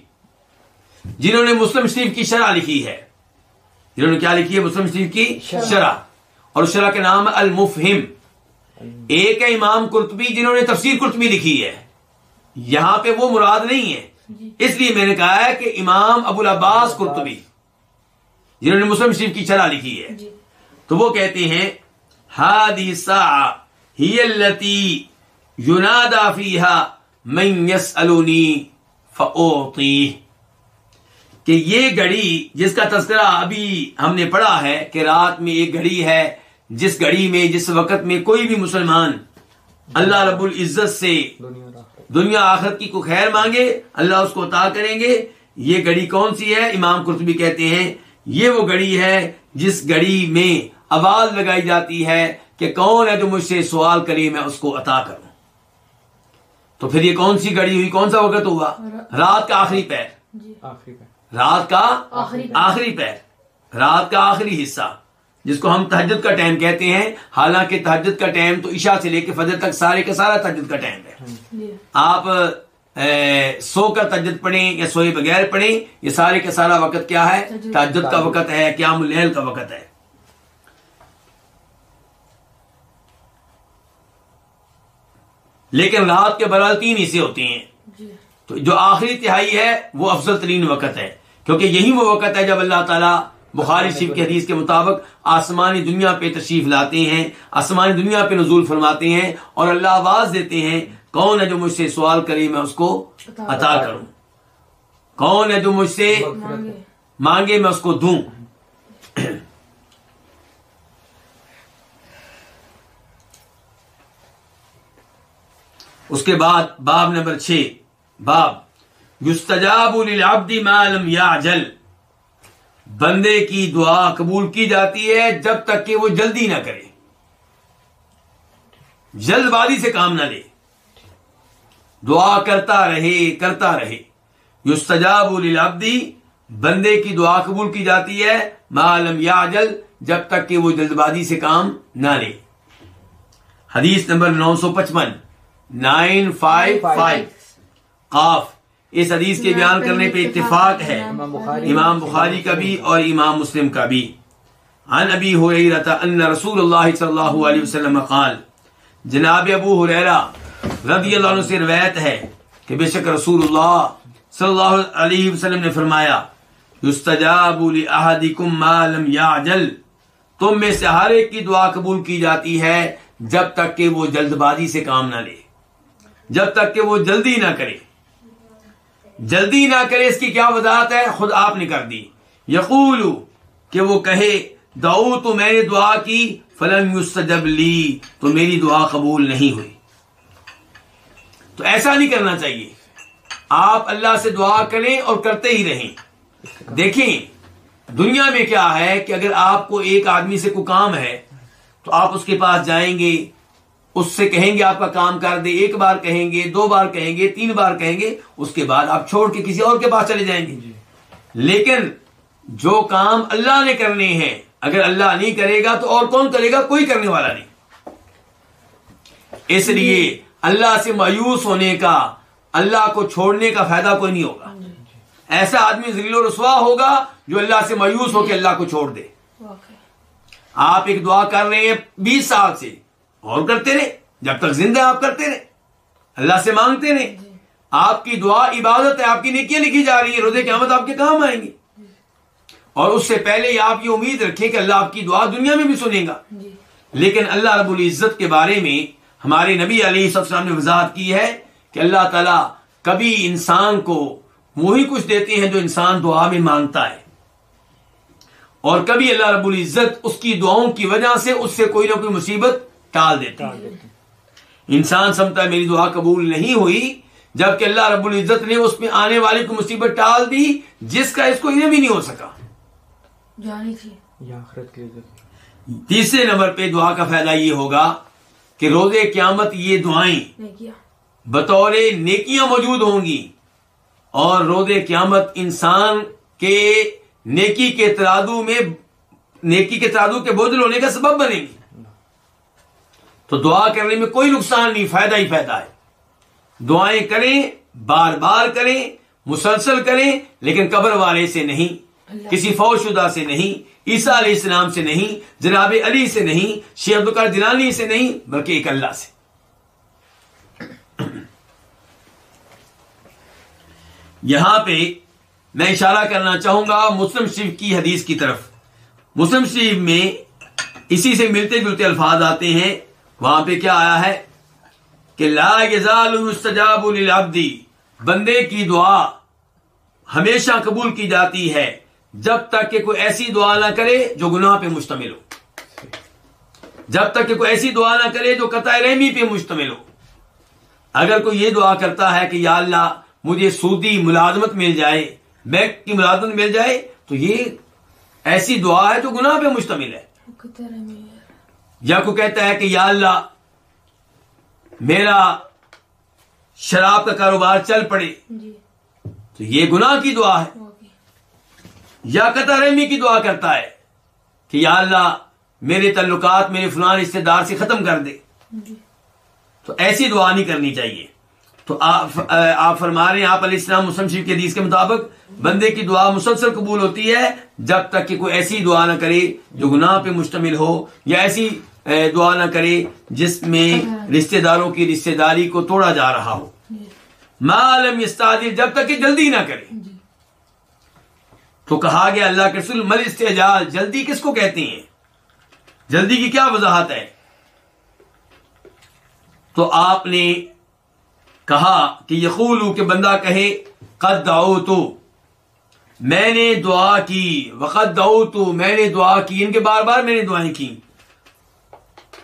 جنہوں نے مسلم شریف کی شرح لکھی ہے۔ جنہوں نے کیا لکھی ہے؟ مسلم شریف کی شرح۔ اور شرح کا نام المفہم۔ ایک ہے امام قرطبی جنہوں نے تفسیر قرطبی لکھی ہے۔ یہاں پہ وہ مراد نہیں ہے۔ جی۔ اس لیے میں نے کہا ہے کہ امام ابو العباس قرطبی جنہوں نے مسلم شریف کی شرح لکھی ہے۔ جی۔ تو وہ کہتے ہیں ہادی الساعة هي التي ينادى فيها من يسألني فأعطيه. کہ یہ گھڑی جس کا تذکرہ ابھی ہم نے پڑھا ہے کہ رات میں ایک گھڑی ہے جس گھڑی میں جس وقت میں کوئی بھی مسلمان اللہ رب العزت سے دنیا آخرت کی۔ کوئی خیر مانگے اللہ اس کو عطا کریں گے۔ یہ گھڑی کون سی ہے؟ امام قرطبی کہتے ہیں یہ وہ گھڑی ہے جس گھڑی میں آواز لگائی جاتی ہے کہ کون ہے جو مجھ سے سوال کرے میں اس کو عطا کروں۔ تو پھر یہ کون سی گھڑی ہوئی؟ کون سا وقت ہوا؟ رات کا آخری پیر۔ جی۔ رات کا آخری پیر۔ رات کا آخری حصہ جس کو ہم تہجد کا ٹائم کہتے ہیں۔ حالانکہ تہجد کا ٹائم تو عشاء سے لے کے فجر تک سارے کا سارا تہجد کا ٹائم ہے۔ جی۔ آپ سو کر تجد پڑھیں یا سوئے بغیر پڑھیں یہ سارے کا سارا وقت کیا ہے؟ تہجد۔ تجد کا وقت ہے قیام اللیل کا وقت ہے۔ لیکن رات کے برابر تین حصے ہوتے ہیں۔ جی۔ تو جو آخری تہائی ہے وہ افضل ترین وقت ہے۔ کیونکہ یہی وہ وقت ہے جب اللہ تعالیٰ بخاری شریف کی حدیث کے مطابق آسمانی دنیا پہ تشریف لاتے ہیں آسمانی دنیا پہ نزول فرماتے ہیں اور اللہ آواز دیتے ہیں کون ہے جو مجھ سے سوال کرے میں اس کو عطا کروں۔ کون ہے جو مجھ سے مانگے میں اس کو دوں۔ اس کے بعد باب نمبر چھ، باب یستجاب للعبد ما لم یعجل۔ بندے کی دعا قبول کی جاتی ہے جب تک کہ وہ جلدی نہ کرے۔ جلد بازی سے کام نہ لے۔ دعا کرتا رہے کرتا رہے۔ یستجاب للعبد، بندے کی دعا قبول کی جاتی ہے ما لم یعجل جب تک کہ وہ جلد بازی سے کام نہ لے۔ حدیث نمبر نو سو پچپن۔ نائن فائیو فائیو قاف۔ اس حدیث کے بیان کرنے پہ اتفاق ہے۔ امام بخاری۔ کا بھی اور امام مسلم کا بھی۔ عن ابی حریرہ ان رسول اللہ صلی اللہ علیہ وسلم قال جناب ابو حریرہ رضی اللہ عنہ سے روایت ہے کہ بے شک رسول اللہ صلی اللہ علیہ وسلم نے فرمایا یستجاب لأحدکم ما لم یعجل۔ تم میں سے ہر ایک کی دعا قبول کی جاتی ہے جب تک کہ وہ جلد بازی سے کام نہ لے۔ جب تک کہ وہ جلدی نہ کرے۔ جلدی نہ کرے، اس کی کیا وضاحت ہے؟ خود آپ نے کر دی۔ یقول کہ وہ کہے، دعو تو میں نے دعا کی، فلم یستجب لی، تو میری دعا قبول نہیں ہوئی۔ تو ایسا نہیں کرنا چاہیے۔ آپ اللہ سے دعا کریں اور کرتے ہی رہیں۔ دیکھیں، دنیا میں کیا ہے کہ اگر آپ کو ایک آدمی سے کوئی کام ہے، تو آپ اس کے پاس جائیں گے اس سے کہیں گے آپ کا کام کر دے ایک بار کہیں گے دو بار کہیں گے تین بار کہیں گے اس کے بعد آپ چھوڑ کے کسی اور کے پاس چلے جائیں گے۔ لیکن جو کام اللہ نے کرنے ہیں اگر اللہ نہیں کرے گا تو اور کون کرے گا؟ کوئی کرنے والا نہیں۔ اس لیے اللہ سے مایوس ہونے کا اللہ کو چھوڑنے کا فائدہ کوئی نہیں ہوگا۔ ایسا آدمی ذلیل و رسوا ہوگا جو اللہ سے مایوس ہو کے اللہ کو چھوڑ دے۔ آپ ایک دعا کر رہے ہیں بیس سال سے۔ اور کرتے رہے جب تک زندہ آپ کرتے رہے۔ اللہ سے مانگتے رہے۔ آپ کی دعا عبادت ہے آپ کی نیکیاں لکھی جا رہی ہیں روزے قیامت آپ کے کام آئیں گے۔ اور اس سے پہلے آپ یہ امید رکھیں کہ اللہ آپ کی دعا دنیا میں بھی سنے گا۔ جی۔ لیکن اللہ رب العزت کے بارے میں ہمارے نبی علیہ السلام نے وضاحت کی ہے کہ اللہ تعالیٰ کبھی انسان کو وہی کچھ دیتے ہیں جو انسان دعا میں مانگتا ہے۔ اور کبھی اللہ رب العزت اس کی دعاؤں کی وجہ سے اس سے کوئی نہ کوئی مصیبت ٹال دیتا ہے انسان سمجھتا ہے میری دعا قبول نہیں ہوئی جبکہ اللہ رب العزت نے اس میں آنے والی کو مصیبت ٹال دی جس کا اس کو علم بھی نہیں ہو سکا۔ جانی تھی۔ یا آخرت کے لیے تیسرے نمبر پہ دعا کا فائدہ یہ ہوگا کہ روز قیامت یہ دعائیں بطور نیکیاں موجود ہوں گی۔ اور روز قیامت انسان کے نیکی کے ترادو میں نیکی کے ترادو کے بوجھل ہونے کا سبب بنے گی۔ تو دعا کرنے میں کوئی نقصان نہیں فائدہ ہی فائدہ ہے۔ دعائیں کریں بار بار کریں مسلسل کریں لیکن قبر والے سے نہیں کسی فوج شدہ سے نہیں عیسیٰ علیہ السلام سے نہیں جناب علی سے نہیں شیخ عبدالقر جنانی سے نہیں بلکہ ایک اللہ سے۔ یہاں پہ میں اشارہ کرنا چاہوں گا مسلم شریف کی حدیث کی طرف۔ مسلم شریف میں اسی سے ملتے جلتے الفاظ آتے ہیں۔ وہاں پہ کیا آیا ہے کہ لا یزال مستجاب للعبدی بندے کی دعا ہمیشہ قبول کی جاتی ہے جب تک کہ کوئی ایسی دعا نہ کرے جو گناہ پہ مشتمل ہو۔ جب تک کہ کوئی ایسی دعا نہ کرے جو قطع رحمی پہ مشتمل ہو۔ اگر کوئی یہ دعا کرتا ہے کہ یا اللہ مجھے سودی ملازمت مل جائے بینک کی ملازمت مل جائے، تو یہ ایسی دعا ہے جو گناہ پہ مشتمل ہے۔ یا کو کہتا ہے کہ یا اللہ میرا شراب کا کاروبار چل پڑے۔ جی۔ تو یہ گناہ کی دعا ہے۔ یا قطع رحمی کی دعا کرتا ہے کہ یا اللہ میرے تعلقات میرے فلان رشتے دار سے ختم کر دے۔ جی۔ تو ایسی دعا نہیں کرنی چاہیے۔ تو آپ فرما رہے ہیں آپ علیہ السلام مسلم شریف کے حدیث کے مطابق بندے کی دعا مسلسل قبول ہوتی ہے جب تک کہ کوئی ایسی دعا نہ کرے جو گناہ پہ مشتمل ہو یا ایسی دعا نہ کرے جس میں رشتہ داروں کی رشتہ داری کو توڑا جا رہا ہو۔ جی۔ معلوم یستعجل جب تک کہ جلدی نہ کرے۔ جی۔ تو کہا گیا اللہ کے رسول مل استعجال جلدی کس کو کہتے ہیں؟ جلدی کی کیا وضاحت ہے؟ تو آپ نے کہا کہ یقولو کہ بندہ کہے قد دعو تو میں نے دعا کی۔ وقت دو تو میں نے دعا کی۔ ان کے بار بار میں نے دعائیں کی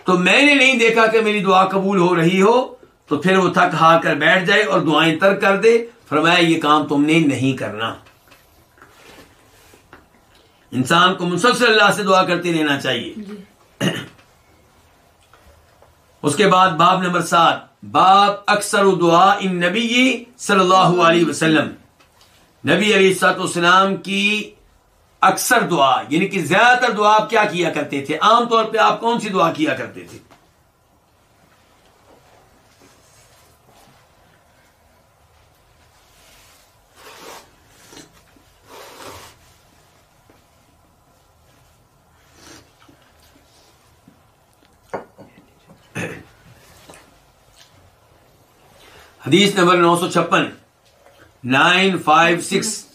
تو میں نے نہیں دیکھا کہ میری دعا قبول ہو رہی ہو تو پھر وہ تھک ہار کر بیٹھ جائے اور دعائیں ترک کر دے۔ فرمایا یہ کام تم نے نہیں کرنا۔ انسان کو مسلسل اللہ سے دعا کرتے رہنا چاہیے۔ جی۔ اس کے بعد باب نمبر سات۔ باب اکثر دعا ان نبی صلی اللہ علیہ وسلم۔ نبی علیہ سات والسلام کی اکثر دعا یعنی کہ زیادہ تر دعا آپ کیا کیا کرتے تھے؟ عام طور پہ آپ کون سی دعا کیا کرتے تھے؟ حدیث نمبر نو سو چھپن، نائن فائیو سکس،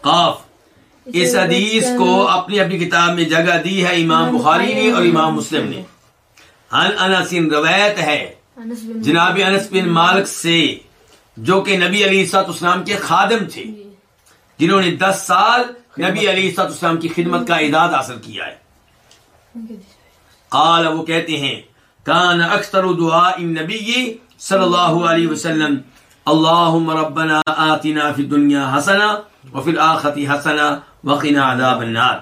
قاف۔ اس حدیث کو اپنی اپنی کتاب میں جگہ دی ہے امام بخاری نے اور امام مسلم نے۔ ان روایت ہے۔ جناب انس بن مالک سے جو کہ نبی علی سات اسلام کے خادم تھے۔ جی۔ جنہوں نے دس سال نبی علی سات اسلام کی خدمت کا اعداد حاصل کیا ہے۔ ان قال وہ کہتے ہیں کان اکثر دعاء النبی صلی اللہ علیہ وسلم اللہم ربنا آتنا فی الدنیا حسنا وفی الآخرت حسنا وقنا عذاب النار۔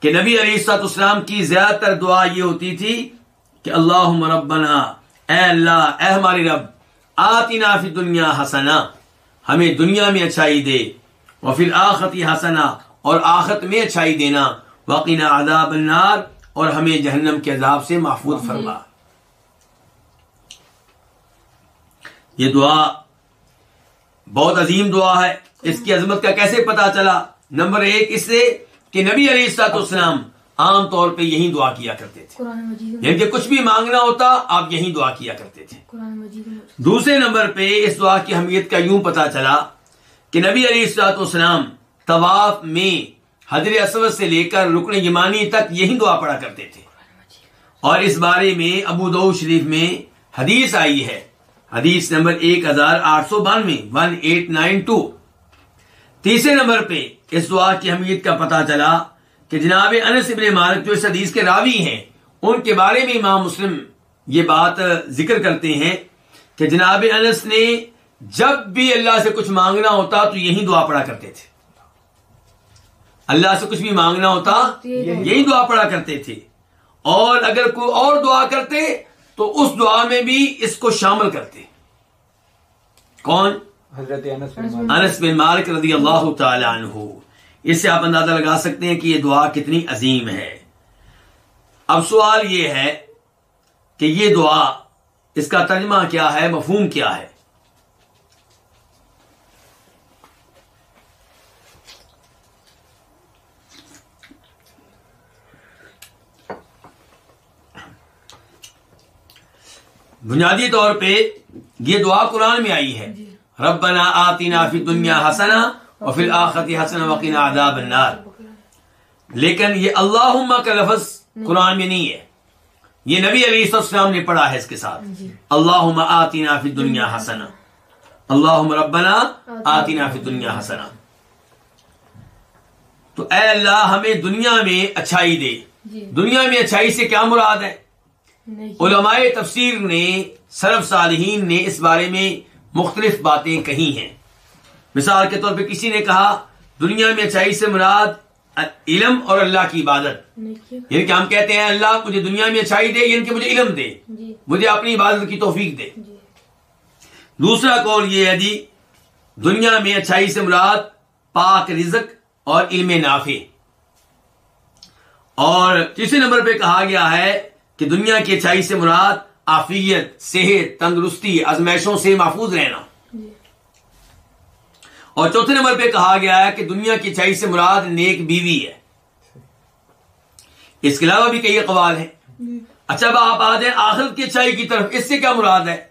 کہ نبی علیہ السلام اسلام کی زیادہ تر دعا یہ ہوتی تھی کہ اللہم ربنا، اے اللہ، اے ہمارے رب، آتنا فی الدنیا حسنا، ہمیں دنیا میں اچھائی دے، وفی الآخرت حسنا، اور آخرت میں اچھائی دینا۔ وقنا عذاب النار، اور ہمیں جہنم کے عذاب سے محفوظ فرما۔ یہ دعا بہت عظیم دعا ہے۔ اس کی عظمت کا کیسے پتا چلا؟ نمبر ایک اس سے کہ نبی علیہ السلاط اسلام عام طور پہ یہی دعا کیا کرتے تھے۔ قرآن مجید میں یعنی کہ کچھ بھی مانگنا ہوتا آپ یہی دعا کیا کرتے تھے۔ دوسرے نمبر پہ اس دعا کی اہمیت کا یوں پتا چلا کہ نبی علیہ السلاط والسلام طواف میں حضر اسود سے لے کر رکن یمانی تک یہی دعا پڑھا کرتے تھے۔ اور اس بارے میں ابو دو شریف میں حدیث آئی ہے۔ حدیث نمبر ایک ہزار آٹھ سو بانوے ون ایٹ نائن ٹو تیسرے نمبر پہ اس دعا کی اہمیت کا پتا چلا کہ جناب انس ابن مالک جو اس حدیث کے راوی ہیں، ان کے بارے میں امام مسلم یہ بات ذکر کرتے ہیں کہ جناب انس نے جب بھی اللہ سے کچھ مانگنا ہوتا تو یہی دعا پڑھا کرتے تھے۔ اللہ سے کچھ بھی مانگنا ہوتا یہی دعا پڑھا کرتے تھے۔ اور اگر کوئی اور دعا کرتے تو اس دعا میں بھی اس کو شامل کرتے۔ کون؟ حضرت انس بن انس مالک۔ انس بن مالک رضی اللہ تعالی عنہ۔ اس سے آپ اندازہ لگا سکتے ہیں کہ یہ دعا کتنی عظیم ہے۔ اب سوال یہ ہے کہ یہ دعا اس کا ترجمہ کیا ہے مفہوم کیا ہے؟ بنیادی طور پہ یہ دعا قرآن میں آئی ہے۔ جی۔ ربنا آتنا فی الدنیا حسنا وفی الآخرت حسنا وقنا عذاب النار۔ لیکن یہ اللہم کا لفظ قرآن میں نہیں ہے۔ یہ نبی علیہ السلام نے پڑھا ہے اس کے ساتھ۔ جی۔ اللہم آتنا فی الدنیا حسنا اللہم ربنا آتنا فی الدنیا حسنا تو اے اللہ ہمیں دنیا میں اچھائی دے۔ جی۔ دنیا میں اچھائی سے کیا مراد ہے؟ علماء تفسیر نے سرف صالحین نے اس بارے میں مختلف باتیں کہی ہیں۔ مثال کے طور پہ کسی نے کہا دنیا میں اچھائی سے مراد علم اور اللہ کی عبادت۔ یعنی کہ ہم کہتے ہیں اللہ مجھے دنیا میں اچھائی دے یعنی کہ مجھے علم دے۔ جی۔ مجھے اپنی عبادت کی توفیق دے۔ جی۔ دوسرا قول یہ ہے جی دنیا میں اچھائی سے مراد پاک رزق اور علم نافع۔ اور تیسرے نمبر پہ کہا گیا ہے کہ دنیا کی اچھائی سے مراد عافیت صحت تندرستی ازمائشوں سے محفوظ رہنا۔ جی۔ اور چوتھے نمبر پہ کہا گیا ہے کہ دنیا کی اچھائی سے مراد نیک بیوی ہے۔ اس کے علاوہ بھی کئی اقوال ہیں۔ جی۔ اچھا اب آپ آ جائیں آخرت کی اچھائی کی طرف۔ اس سے کیا مراد ہے؟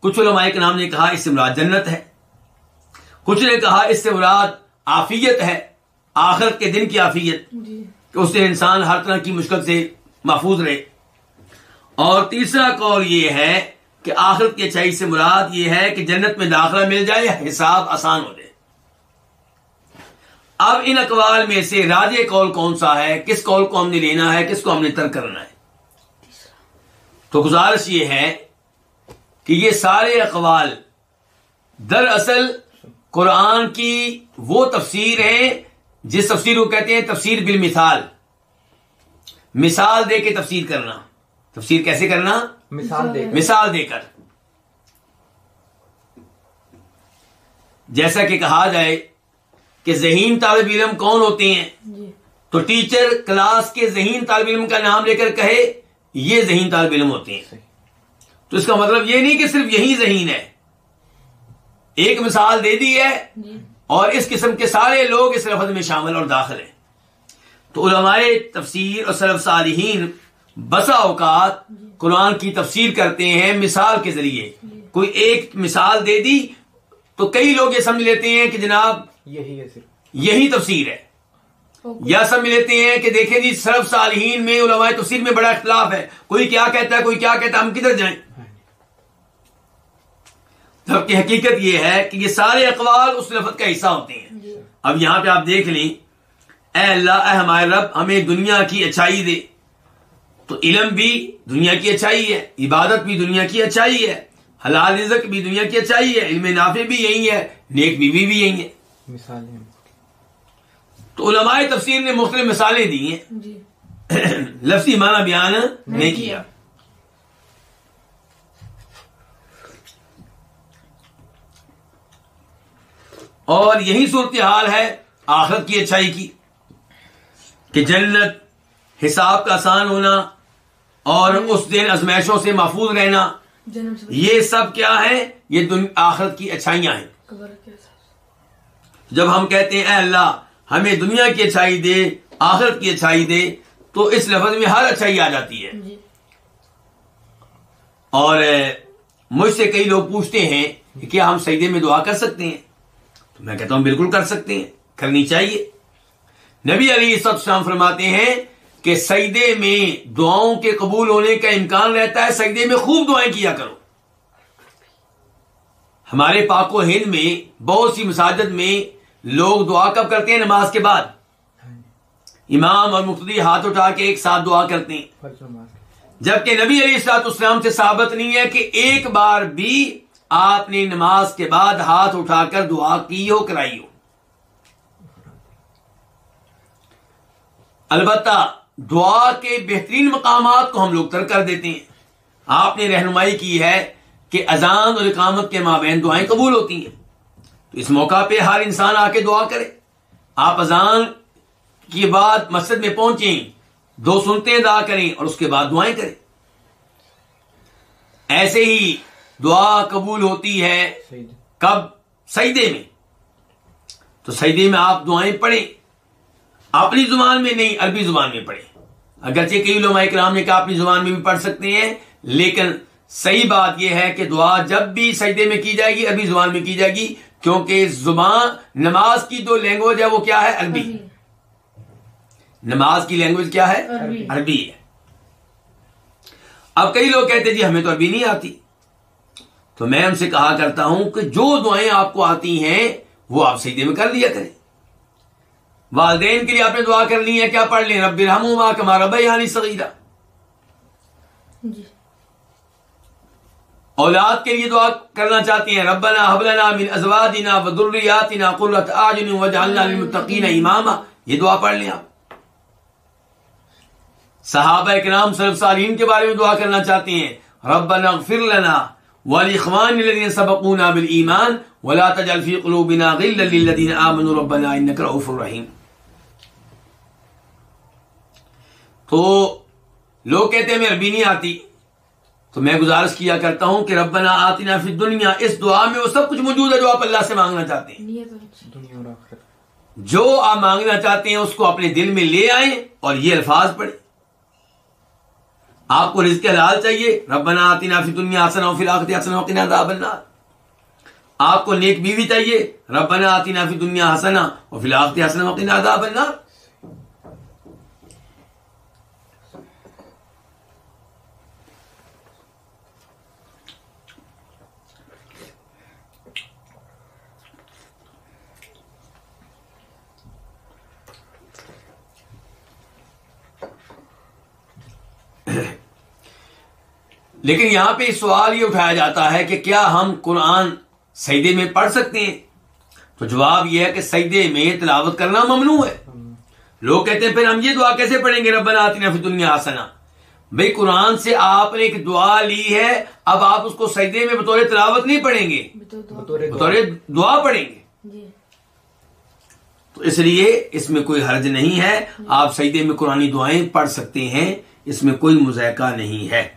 کچھ علماء کے نام نے کہا اس سے مراد جنت ہے۔ کچھ نے کہا اس سے مراد آفیت ہے۔ آخرت کے دن کی آفیت جی۔ کہ اس سے انسان ہر طرح کی مشکل سے محفوظ رہے۔ اور تیسرا قول یہ ہے کہ آخرت کی اچھائی سے مراد یہ ہے کہ جنت میں داخلہ مل جائے حساب آسان ہو جائے۔ اب ان اقوال میں سے راج قول کون سا ہے؟ کس قول کو ہم نے لینا ہے؟ کس کو ہم نے ترک کرنا ہے؟ تو گزارش یہ ہے کہ یہ سارے اقوال دراصل قرآن کی وہ تفسیر ہے جس تفسیر کو کہتے ہیں تفسیر بالمثال۔ مثال دے کے تفسیر کرنا۔ تفسیر کیسے کرنا؟ مثال دے مثال دے کر۔ جیسا کہ کہا جائے کہ ذہین طالب علم کون ہوتے ہیں؟ جی۔ تو ٹیچر کلاس کے ذہین طالب علم کا نام لے کر کہے یہ ذہین طالب علم ہوتے ہیں۔ تو اس کا مطلب یہ نہیں کہ صرف یہی ذہین ہے۔ ایک مثال دے دی ہے جی۔ اور اس قسم کے سارے لوگ اس لفظ میں شامل اور داخل ہیں۔ تو علماء تفسیر اور سلف صالحین بسا اوقات قرآن کی تفسیر کرتے ہیں مثال کے ذریعے۔ کوئی ایک مثال دے دی تو کئی لوگ یہ سمجھ لیتے ہیں کہ جناب یہی ہے صرف۔ یہی تفسیر ہے۔ یا سمجھ لیتے ہیں کہ دیکھیں جی سلف صالحین میں علماء تفسیر میں بڑا اختلاف ہے۔ کوئی کیا کہتا ہے کوئی کیا کہتا ہے ہم کدھر جائیں؟ جبکہ حقیقت یہ ہے کہ یہ سارے اقوال اس لفظ کا حصہ ہوتے ہیں۔ جی۔ اب یہاں پہ آپ دیکھ لیں۔ اے اللہ اے ہمارے رب ہمیں دنیا کی اچھائی دے۔ تو علم بھی دنیا کی اچھائی ہے عبادت بھی دنیا کی اچھائی ہے حلال رزق بھی دنیا کی اچھائی ہے علم نافع بھی یہی ہے نیک بیوی بھی یہی ہے۔ مثالیں تو علماء تفسیر نے مختلف مثالیں دی ہیں۔ جی۔ لفظی معنی بیان نہیں کیا۔ اور یہی صورتحال ہے آخرت کی اچھائی کی کہ جنت حساب کا آسان ہونا اور اس دن ازمائشوں سے محفوظ رہنا۔ یہ سب کیا ہے یہ آخرت کی اچھائیاں ہیں۔ جب ہم کہتے ہیں اے اللہ ہمیں دنیا کی اچھائی دے آخرت کی اچھائی دے تو اس لفظ میں ہر اچھائی آ جاتی ہے۔ جی۔ اور مجھ سے کئی لوگ پوچھتے ہیں کہ کیا ہم سجدے میں دعا کر سکتے ہیں؟ تو میں کہتا ہوں بالکل کر سکتے ہیں کرنی چاہیے۔ نبی علی السلام فرماتے ہیں کہ سجدے میں دعاؤں کے قبول ہونے کا امکان رہتا ہے سجدے میں خوب دعائیں کیا کرو۔ ہمارے پاک و ہند میں بہت سی مساجد میں لوگ دعا کب کرتے ہیں؟ نماز کے بعد۔ امام اور مقتدی ہاتھ اٹھا کے ایک ساتھ دعا کرتے ہیں۔ جبکہ نبی علی السلاط اسلام سے ثابت نہیں ہے کہ ایک بار بھی آپ نے نماز کے بعد ہاتھ اٹھا کر دعا کی ہو کرائی ہو۔ البتہ دعا کے بہترین مقامات کو ہم لوگ ترک کر دیتے ہیں۔ آپ نے رہنمائی کی ہے کہ اذان اور اقامت کے مابین دعائیں قبول ہوتی ہیں۔ تو اس موقع پہ ہر انسان آ کے دعا کرے۔ آپ اذان کی بعد مسجد میں پہنچیں دو سنتے ادا کریں اور اس کے بعد دعائیں کریں۔ ایسے ہی دعا قبول ہوتی ہے کب؟ سجدے میں۔ تو سجدے میں آپ دعائیں پڑھیں۔ اپنی زبان میں نہیں عربی زبان میں پڑھیں۔ اگرچہ کئی علماء کرام نے کہا اپنی زبان میں بھی پڑھ سکتے ہیں لیکن صحیح بات یہ ہے کہ دعا جب بھی سجدے میں کی جائے گی عربی زبان میں کی جائے گی کیونکہ زبان نماز کی جو لینگویج ہے وہ کیا ہے؟ عربی۔ نماز کی لینگویج کیا ہے؟ عربی۔ عربی ہے۔ اب کئی لوگ کہتے جی ہمیں تو عربی نہیں آتی۔ تو میں ان سے کہا کرتا ہوں کہ جو دعائیں آپ کو آتی ہیں وہ آپ سجدے میں کر لیا کریں۔ والدین کے لیے آپ نے دعا کر لی ہے کیا پڑھ لیں؟ رب رحم کما رب یعنی صغیرہ جی. اولاد کے لیے دعا کرنا چاہتے ہیں ربنا حب لنا من ازواجنا وذرياتنا قرۃ اعین واجعلنا للمتقین اماما. یہ دعا پڑھ لیں آپ. صحابہ کرام صرف صالحین کے بارے میں دعا کرنا چاہتے ہیں ربنا اغفر لنا ولاخوان الذين سبقونا بالایمان ولا تجعل في قلوبنا غلا للذين امنوا ربنا انك رؤوف رحيم. تو لوگ کہتے ہیں عربی نہیں آتی تو میں گزارش کیا کرتا ہوں کہ ربنا آتنا فی دنیا اس دعا میں وہ سب کچھ موجود ہے جو آپ اللہ سے مانگنا چاہتے ہیں۔ نیت اور اچھی دنیا اور آخرت۔ جو آپ مانگنا چاہتے ہیں اس کو اپنے دل میں لے آئیں اور یہ الفاظ پڑھیں۔ آپ کو رزق حلال چاہیے ربنا آتنا فی دنیا حسنا وفی الاخرۃ حسنا وقنا عذاب النار۔ آپ کو نیک بیوی چاہیے۔ ربنا آتینا فی دنیا حسنا اور فی الحال حسنا وقتنا عذاب النار۔ لیکن یہاں پہ سوال یہ اٹھایا جاتا ہے کہ کیا ہم قرآن سجدے میں پڑھ سکتے ہیں۔ تو جواب یہ ہے کہ سجدے میں تلاوت کرنا ممنوع ہے۔ لوگ کہتے ہیں پھر ہم یہ دعا کیسے پڑھیں گے؟ ربنا آتنا فی دنیا حسنا۔ بھائی قرآن سے آپ نے ایک دعا لی ہے اب آپ اس کو سجدے میں بطور تلاوت نہیں پڑھیں گے۔ دعا۔ بطور دعا پڑھیں گے۔ جی۔ تو اس لیے اس میں کوئی حرج نہیں ہے۔ آپ سجدے میں قرآن دعائیں پڑھ سکتے ہیں اس میں کوئی مذائقہ نہیں ہے۔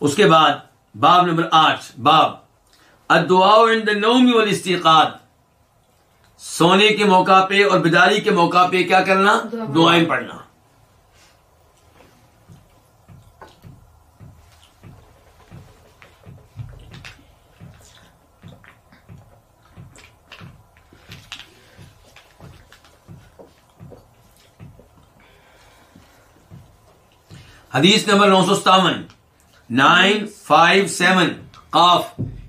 اس کے بعد باب نمبر آٹھ، باب الدعاء عند النوم والاستيقاظ۔ سونے کے موقع پہ اور بیداری کے موقع پہ کیا کرنا؟ دعائیں پڑھنا۔ حدیث نمبر نو سو ستاون۔ نائن فائیو سیون قاف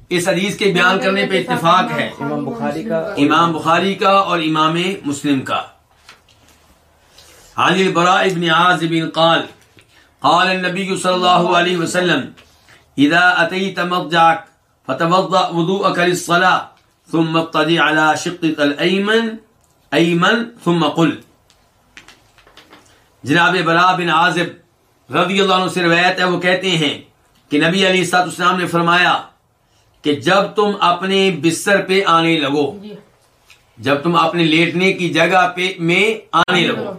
اس حدیث کے بیان کرنے پہ اتفاق ہے۔ امام بخاری کا۔ امام بخاری کا اور امام مسلم کا۔ عن البراء بن عازب قال قال النبي صلى الله عليه وسلم اذا اتيت مضجعك فتوضا وضوءك للصلاه ثم اضطجع على شقك الايمن ايمن ثم قل. جناب براء بن عازب رضی اللہ عنہ سے روایت ہے وہ کہتے ہیں کہ نبی علی سات اسلام نے فرمایا کہ جب تم اپنے بستر پہ آنے لگو جی۔ جب تم اپنے لیٹنے کی جگہ پہ میں آنے لگو۔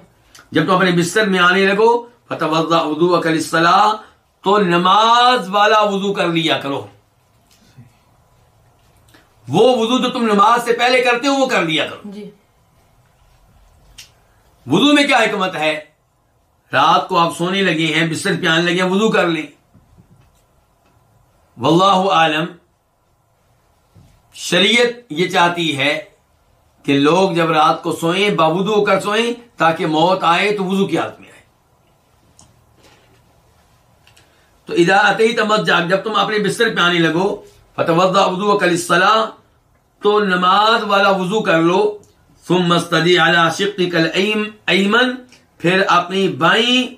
جب تم اپنے بستر میں آنے لگو فتح وضو اکل تو نماز والا وضو کر لیا کرو۔ وہ وضو جو تم نماز سے پہلے کرتے ہو وہ کر لیا کرو۔ جی۔ وضو میں کیا حکمت ہے؟ رات کو آپ سونے لگے ہیں بستر پہ آنے لگے ہیں وضو کر لیں۔ واللہ عالم۔ شریعت یہ چاہتی ہے کہ لوگ جب رات کو سوئیں، باوضو ہو کر سوئیں، تاکہ موت آئے تو وضو کی حالت میں آئے۔ تو ادا آتے ہی تمت جاگ جب تم اپنے بستر پہ آنے لگو فتح وضو کل تو نماز والا وضو کر لو۔ ثم مستدی اعلی شقی کل ایمن، پھر اپنی بائیں،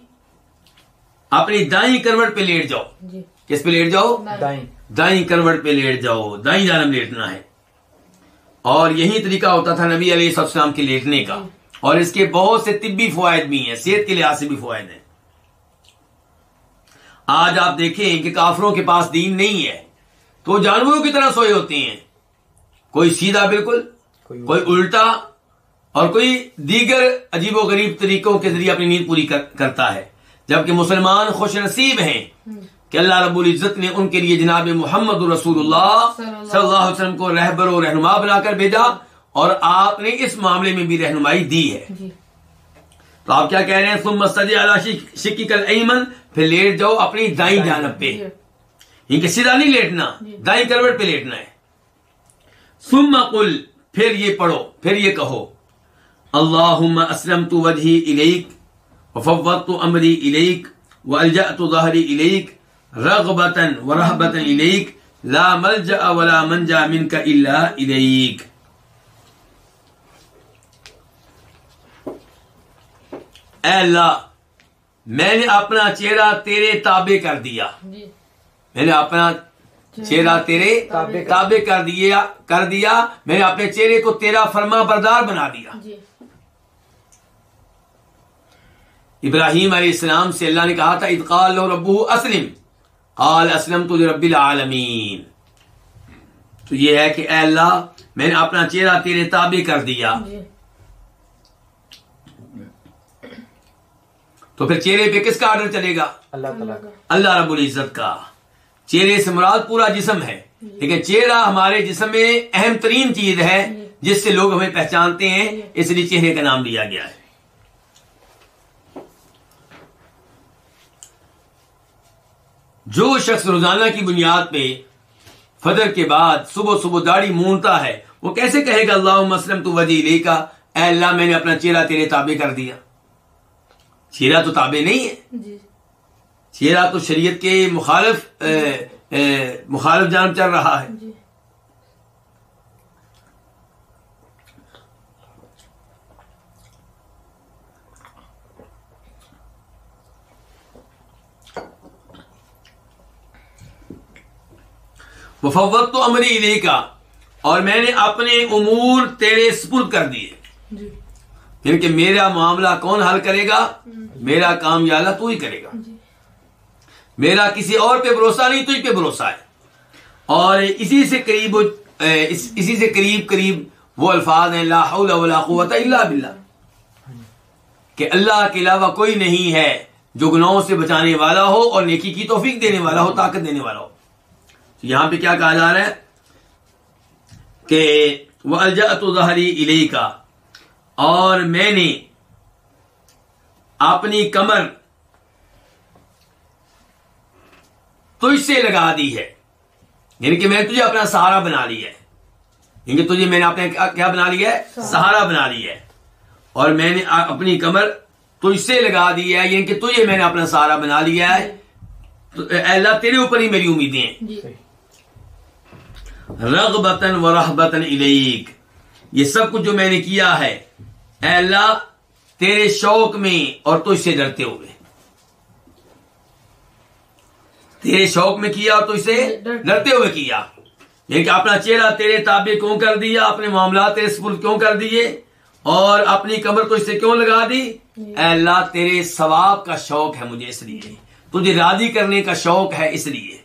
اپنی دائیں کروٹ پہ لیٹ جاؤ۔ جی۔ کس پہ لیٹ جاؤ؟ دائیں۔ دائیں۔ کروٹ پہ لیٹ جاؤ۔ دائیں جانب لیٹنا ہے۔ اور یہی طریقہ ہوتا تھا نبی علیہ السلام کے لیٹنے کا۔ اور اس کے بہت سے طبی فوائد بھی ہیں صحت کے لحاظ سے بھی فوائد ہیں۔ آج آپ دیکھیں کہ کافروں کے پاس دین نہیں ہے۔ تو جانوروں کی طرح سوئے ہوتے ہیں۔ کوئی سیدھا بالکل کوئی کوئی الٹا۔ اور کوئی دیگر عجیب و غریب طریقوں کے ذریعے اپنی نیند پوری کر- کرتا ہے۔ جبکہ مسلمان خوش نصیب ہیں۔ کہ اللہ رب العزت نے ان کے لیے جناب محمد رسول اللہ صلی اللہ علیہ وسلم کو رہبر و رہنما بنا کر بھیجا اور آپ نے اس معاملے میں بھی رہنمائی دی ہے۔ جی۔ تو آپ کیا کہہ رہے ہیں؟ ثم شکی کل ایمن پھر لیٹ جاؤ اپنی دائیں جانب پہ۔ جی۔ یہ کہ سیدھا نہیں لیٹنا دائیں کروٹ پہ لیٹنا ہے۔ ثم قل پھر یہ پڑھو پھر یہ کہو اللہم اسلمت وجہی الیک وفوضت امری الیک والجأت ظہری الیک رغبتا ورہبتا الیک لا ملجأ ولا منجا منک الا الیک اے اللہ میں نے اپنا چہرہ تیرے تابع کر دیا۔ جی۔ میں نے اپنا چہرہ تیرے تابع کر- تابع کر دیا کر دیا۔ میں نے اپنے چہرے کو تیرا فرما بردار بنا دیا۔ جی۔ ابراہیم علیہ السلام سے اللہ نے کہا تھا ادقال ربو اسلم قال اسلم تو رب العالمین۔ تو یہ ہے کہ اے اللہ میں نے اپنا چہرہ تیرے تابع کر دیا۔ جی۔ تو پھر چہرے پہ کس کا آرڈر چلے گا؟ اللہ تعالیٰ کا۔ اللہ رب العزت کا۔ چہرے سے مراد پورا جسم ہے۔ لیکن چہرہ ہمارے جسم میں اہم ترین چیز ہے جس سے لوگ ہمیں پہچانتے ہیں اس لیے چہرے کا نام لیا گیا ہے۔ جو شخص روزانہ کی بنیاد پہ فجر کے بعد صبح صبح داڑھی مونتا ہے وہ کیسے کہے گا اللہ مسلم تو وجہ لے کا اے اللہ میں نے اپنا چہرہ تیرے تابع کر دیا۔ چہرہ تو تابع نہیں ہے۔ جی۔ چہرہ تو شریعت کے مخالف اے، اے، مخالف جانب چل رہا ہے جی وفوت تو امری علی کا اور میں نے اپنے امور تیرے سپرد کر دیے۔ جی۔ یعنی کہ میرا معاملہ کون حل کرے گا؟ میرا کام یا اللہ تو ہی کرے گا۔ جی۔ میرا کسی اور پہ بھروسہ نہیں تجھ پہ بھروسہ ہے۔ اور اسی سے قریب اس- اسی سے قریب قریب وہ الفاظ ہیں لا حول ولا قوت الا باللہ۔ کہ اللہ کے علاوہ کوئی نہیں ہے جو گناہوں سے بچانے والا ہو اور نیکی کی توفیق دینے والا ہو طاقت دینے والا ہو۔ تو یہاں پہ کیا کہا جا رہا ہے کہ وہ الجأت ظہری علی کا اور میں نے اپنی کمر تجھ سے لگا دی ہے۔ یعنی کہ میں نے تجھے اپنا سہارا بنا لیا ہے۔ یعنی کہ تجھے میں نے اپنے کیا- بنا لیا ہے؟ سہارا۔ بنا لیا ہے۔ اور میں نے اپنی کمر تجھ سے لگا دی ہے۔ یعنی کہ تجھے میں نے اپنا سہارا بنا لیا ہے۔ تو اللہ تیرے اوپر ہی میری امیدیں ہیں۔ جی رغبتن و رحبتن الیک۔ یہ سب کچھ جو میں نے کیا ہے، اے اللہ، تیرے شوق میں اور تجھ سے ڈرتے ہوئے۔ تیرے شوق میں کیا اور تجھ سے ڈرتے ہوئے کیا۔ یعنی کہ اپنا چہرہ تیرے تابع کیوں کر دیا، اپنے معاملات تیرے سپرد کیوں کر دیے، اور اپنی کمر تجھ سے کیوں لگا دی؟ اے اللہ، تیرے ثواب کا شوق ہے مجھے اس لیے۔ تجھے راضی کرنے کا شوق ہے اس لیے۔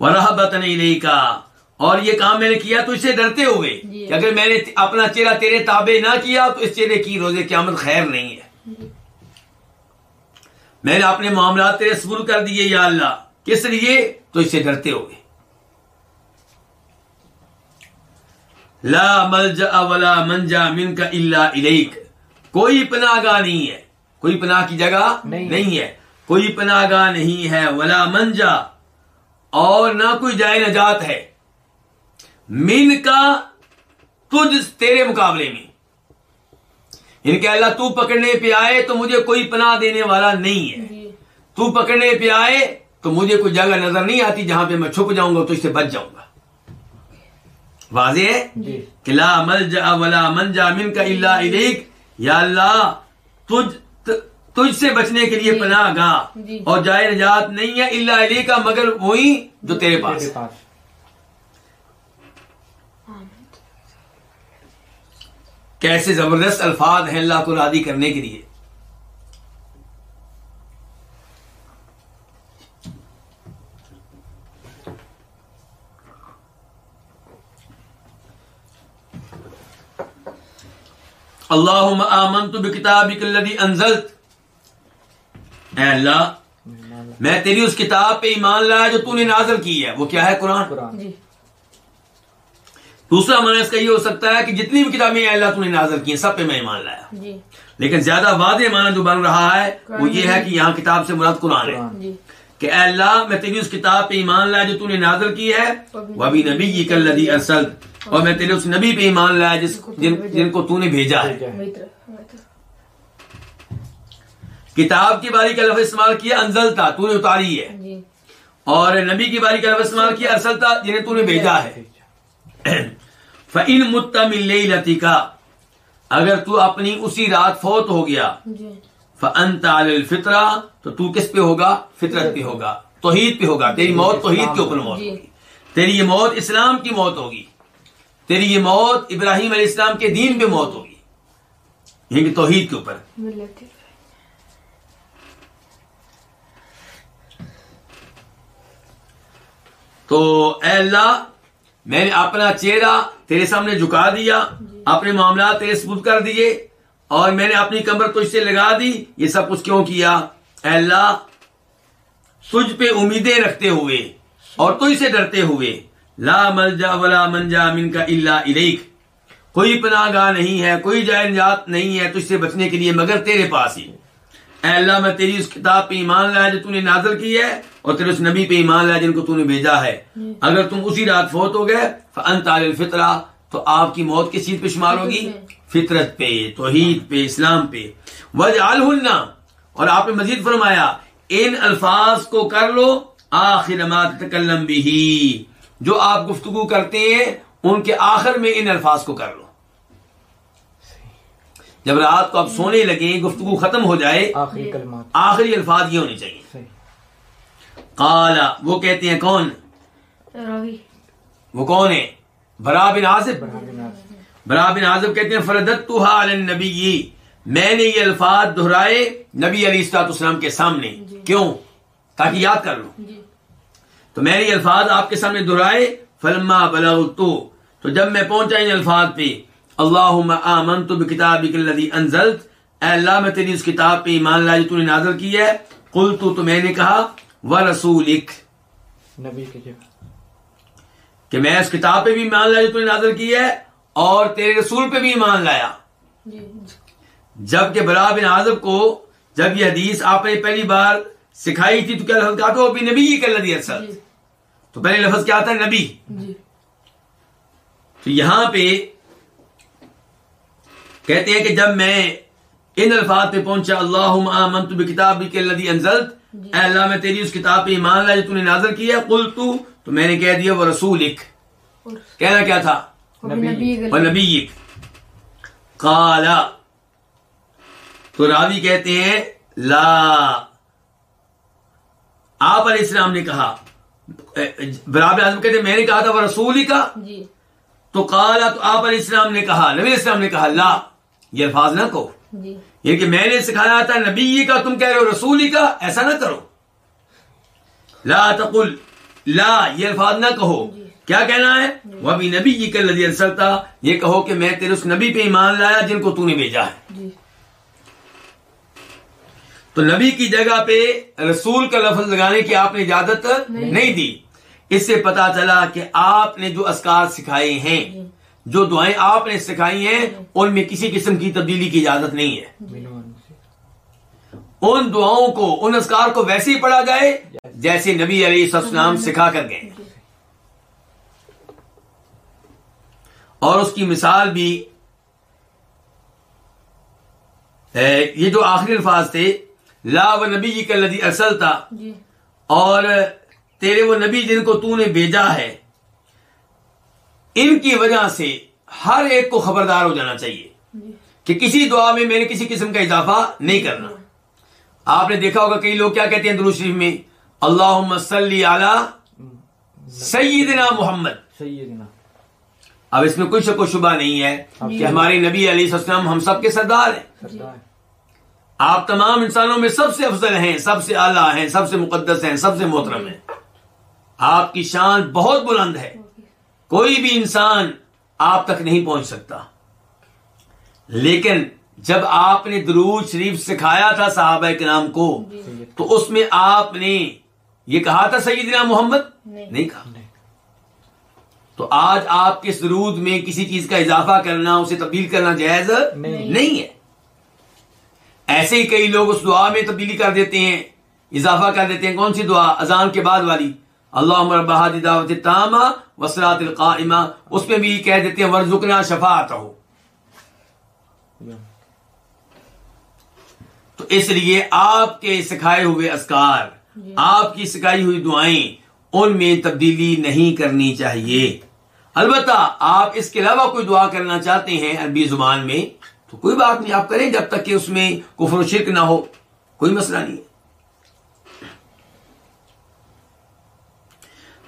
ورحبت نہیں کا اور یہ کام میں نے کیا تو اس سے ڈرتے ہوئے جی۔ کہ اگر میں نے اپنا چہرہ تیرے تابع نہ کیا تو اس چہرے کی روزے قیامت خیر نہیں ہے۔ میں نے اپنے معاملات تیرے سبر کر دیے یا اللہ۔ کس لیے؟ تو اس سے ڈرتے ہوئے لا ملجا ولا منجا من کا اللہ الیک کوئی پناہ گاہ نہیں ہے۔ کوئی پناہ کی جگہ نہیں ہے۔ نہیں ہے۔ کوئی پناہ گاہ نہیں ہے۔ ولا منجا اور نہ کوئی جائے نجات ہے۔ من کا تجھ تیرے مقابلے میں۔ ان کہ اللہ تو پکڑنے پہ آئے تو مجھے کوئی پناہ دینے والا نہیں ہے۔ جی۔ تو پکڑنے پہ آئے تو مجھے کوئی جگہ نظر نہیں آتی جہاں پہ میں چھپ جاؤں گا تو اس سے بچ جاؤں گا۔ واضح ہے؟ جی۔ کہ لا ملجا ولا منجا من کا اللہ الیک۔ یا اللہ تجھ تجھ سے بچنے کے لیے جی۔ پناہ گاہ. جی۔ اور جائے نجات نہیں ہے اللہ علی کا مگر وہی جو تیرے پاس. کیسے زبردست الفاظ ہیں اللہ کو راضی کرنے کے لیے. اللہم آمنت بکتابک الذی انزلت. اے اللہ میں تیری اس کتاب پہ ایمان لایا جو تو نے نازل کی ہے۔ وہ کیا ہے قرآن؟ قرآن۔ جی۔ دوسرا معنی اس کا یہ ہو سکتا ہے کہ جتنی بھی کتابیں اے اللہ تو نے نازل کی ہیں سب پہ میں ایمان لایا۔ جی۔ لیکن زیادہ واضح معنی جو بن رہا ہے وہ یہ ہے کہ یہاں کتاب سے مراد قرآن ہے۔ جی۔ کہ اے اللہ میں تیری اس کتاب پہ ایمان لایا جو تو نے نازل کی ہے۔ وہ بھی نبی کل لدی ارسل۔ اور میں تیرے اس نبی پہ ایمان لایا جس جن, جن کو تو نے بھیجا ہے بھیجا ہے۔ متر متر کتاب کی باری کا لفظ استعمال کیا انزل تھا تو نے اتاری ہے۔ جی۔ اور نبی کی باری کا لفظ استعمال کیا ارسل تھا جنہیں تو نے بھیجا ہے۔ بھیجا۔ فَإِن مُتَّ مِن لَيْلَتِكَ اگر تو اپنی اسی رات فوت ہو گیا جی۔ فَأَنْتَ عَلَى الْفِطْرَةِ تو تو کس پہ ہوگا؟ فطرت پہ ہوگا توحید پہ ہوگا۔ تیری موت توحید کے اوپر موت جی۔ ہوگی۔ تیری یہ موت اسلام کی موت ہوگی۔ تیری یہ موت ابراہیم علیہ السلام کے دین پہ موت ہوگی۔ یعنی کہ توحید کے اوپر۔ تو اے اللہ میں نے اپنا چہرہ تیرے سامنے جھکا دیا اپنے معاملات تیرے سپرد کر دیے اور میں نے اپنی کمر تجھ سے لگا دی یہ سب کچھ کیوں کیا؟ اے اللہ تجھ پہ امیدیں رکھتے ہوئے اور تجھ سے ڈرتے ہوئے لا ملجا ولا منجا من کا اللہ الیک۔ کوئی پناہ گاہ نہیں ہے کوئی جائے نجات نہیں ہے تجھ سے بچنے کے لیے مگر تیرے پاس ہی۔ اے اللہ میں تیری اس کتاب پہ ایمان لایا جو تو نے نازل کی ہے اور تیرے اس نبی پہ ایمان لایا جن کو تو نے بھیجا ہے۔ اگر تم اسی رات فوت ہو گئے علی الفطرہ تو آپ کی موت کس چیز پہ شمار ہوگی؟ فطرت پہ۔ توحید پہ اسلام پہ۔ وجعلہن اور آپ نے مزید فرمایا ان الفاظ کو کر لو آخر ما تتکلم بھی جو آپ گفتگو کرتے ہیں ان کے آخر میں ان الفاظ کو کر لو۔ جب رات کو آپ سونے لگیں گفتگو ختم ہو جائے آخری کلمات۔ آخری الفاظ یہ ہونے چاہیے۔ قالا وہ کہتے ہیں کون؟ راوی۔ وہ کون ہے برا بن عازب۔ ناس برا بن عازب کہتے ہیں فردت نبی میں نے یہ الفاظ دہرائے نبی علی السلاط اسلام کے سامنے۔ جی۔ کیوں؟ تاکہ یاد کر لوں۔ جی۔ تو میں نے یہ الفاظ آپ کے سامنے دہرائے فلما بلغتو۔ تو جب میں پہنچا ان الفاظ پہ اللہم آمنت بکتابک الذی انزلت۔ اے اللہ میں تیری اس کتاب پہ ایمان لایا جو تو نے نازل کی ہے۔ قلت تو میں نے کہا ورسولک۔ نبی کی جگہ کہ میں اس کتاب پہ بھی ایمان لایا جو تو نے نازل کی ہے اور تیرے رسول پہ بھی ایمان لایا۔ جی۔ جبکہ برا بن عازب کو جب یہ حدیث آپ نے پہلی بار سکھائی تھی تو کیا لفظ کہا تھا؟ وہ بھی نبی کر لدی ارسل جی۔ تو پہلے لفظ کیا تھا؟ نبی۔ جی۔ تو یہاں پہ کہتے ہیں کہ جب میں ان الفاظ پہ پہنچا اللہ آمنت بکتاب کے لدی انزلت جی۔ اے اللہ میں تیری اس کتاب پہ ایمان لایا جو تو نے نازل کیا قل تو تو میں نے کہہ دیا وہ رسولک اور کہنا کیا تھا؟ وہ نبی۔ کالا تو راوی کہتے ہیں لا۔ آپ علیہ السلام نے کہا برابر اعظم کہتے ہیں میں نے کہا تھا وہ رسول کا جی۔ تو کالا تو آپ علیہ السلام نے کہا نبی السلام نے کہا لا۔ یہ الفاظ نہ کہو۔ جی۔ یہ کہ میں نے سکھایا تھا نبی کا تم کہہ رہے ہو رسول کا ایسا نہ کرو۔ لا تقل لا یہ الفاظ نہ کہو۔ جی۔ کیا کہنا ہے؟ وہ بھی نبی جی کا لدی ارسلتا یہ کہو کہ میں تیرے اس نبی پہ ایمان لایا جن کو تو نے بھیجا ہے۔ جی۔ تو نبی کی جگہ پہ رسول کا لفظ لگانے کی آپ نے اجازت نہیں۔ دی۔ اس سے پتا چلا کہ آپ نے جو اسکار سکھائے ہیں جی۔ جو دعائیں آپ نے سکھائی ہیں ان میں کسی قسم کی تبدیلی کی اجازت نہیں ہے۔ ان دعاؤں کو ان اسکار کو ویسے ہی پڑھا جائے جیسے نبی علیہ السلام سکھا کر گئے۔ اور اس کی مثال بھی یہ جو آخری الفاظ تھے لا و نبی کا لدی اصل تھا جی۔ اور تیرے وہ نبی جن کو تو نے بھیجا ہے ان کی وجہ سے ہر ایک کو خبردار ہو جانا چاہیے جی کہ کسی دعا میں میں نے کسی قسم کا اضافہ نہیں کرنا۔ آپ نے دیکھا ہوگا کئی لوگ کیا کہتے ہیں درود شریف میں؟ اللہ صلی علی سیدنا محمد۔ سیدنا۔ اب اس میں کوئی شک و شبہ نہیں ہے کہ ہمارے نبی علیہ السلام ہم سب کے سردار ہیں۔ سردار۔ آپ تمام انسانوں میں سب سے افضل ہیں سب سے اعلیٰ ہیں سب سے مقدس ہیں سب سے محترم ہیں۔ آپ کی شان بہت بلند ہے۔ کوئی بھی انسان آپ تک نہیں پہنچ سکتا۔ لیکن جب آپ نے درود شریف سکھایا تھا صحابہ کرام کو جی۔ تو اس میں آپ نے یہ کہا تھا سیدنا محمد؟ نہیں۔ کہا۔ تو آج آپ کے سرود میں کسی چیز کا اضافہ کرنا اسے تبدیل کرنا جائز نہیں۔ نہیں ہے۔ ایسے ہی کئی لوگ اس دعا میں تبدیلی کر دیتے ہیں اضافہ کر دیتے ہیں۔ کون سی دعا؟ اذان کے بعد والی۔ اللہ رب هذه دعوت التامہ وصلاۃ القائمہ اس میں بھی کہہ دیتے ہیں ورزقنا شفاعت ہو تو اس لیے آپ کے سکھائے ہوئے اسکار جی۔ آپ کی سکھائی ہوئی دعائیں ان میں تبدیلی نہیں کرنی چاہیے۔ البتہ آپ اس کے علاوہ کوئی دعا کرنا چاہتے ہیں عربی زبان میں تو کوئی بات نہیں آپ کریں جب تک کہ اس میں کفر و شرک نہ ہو کوئی مسئلہ نہیں۔ ہے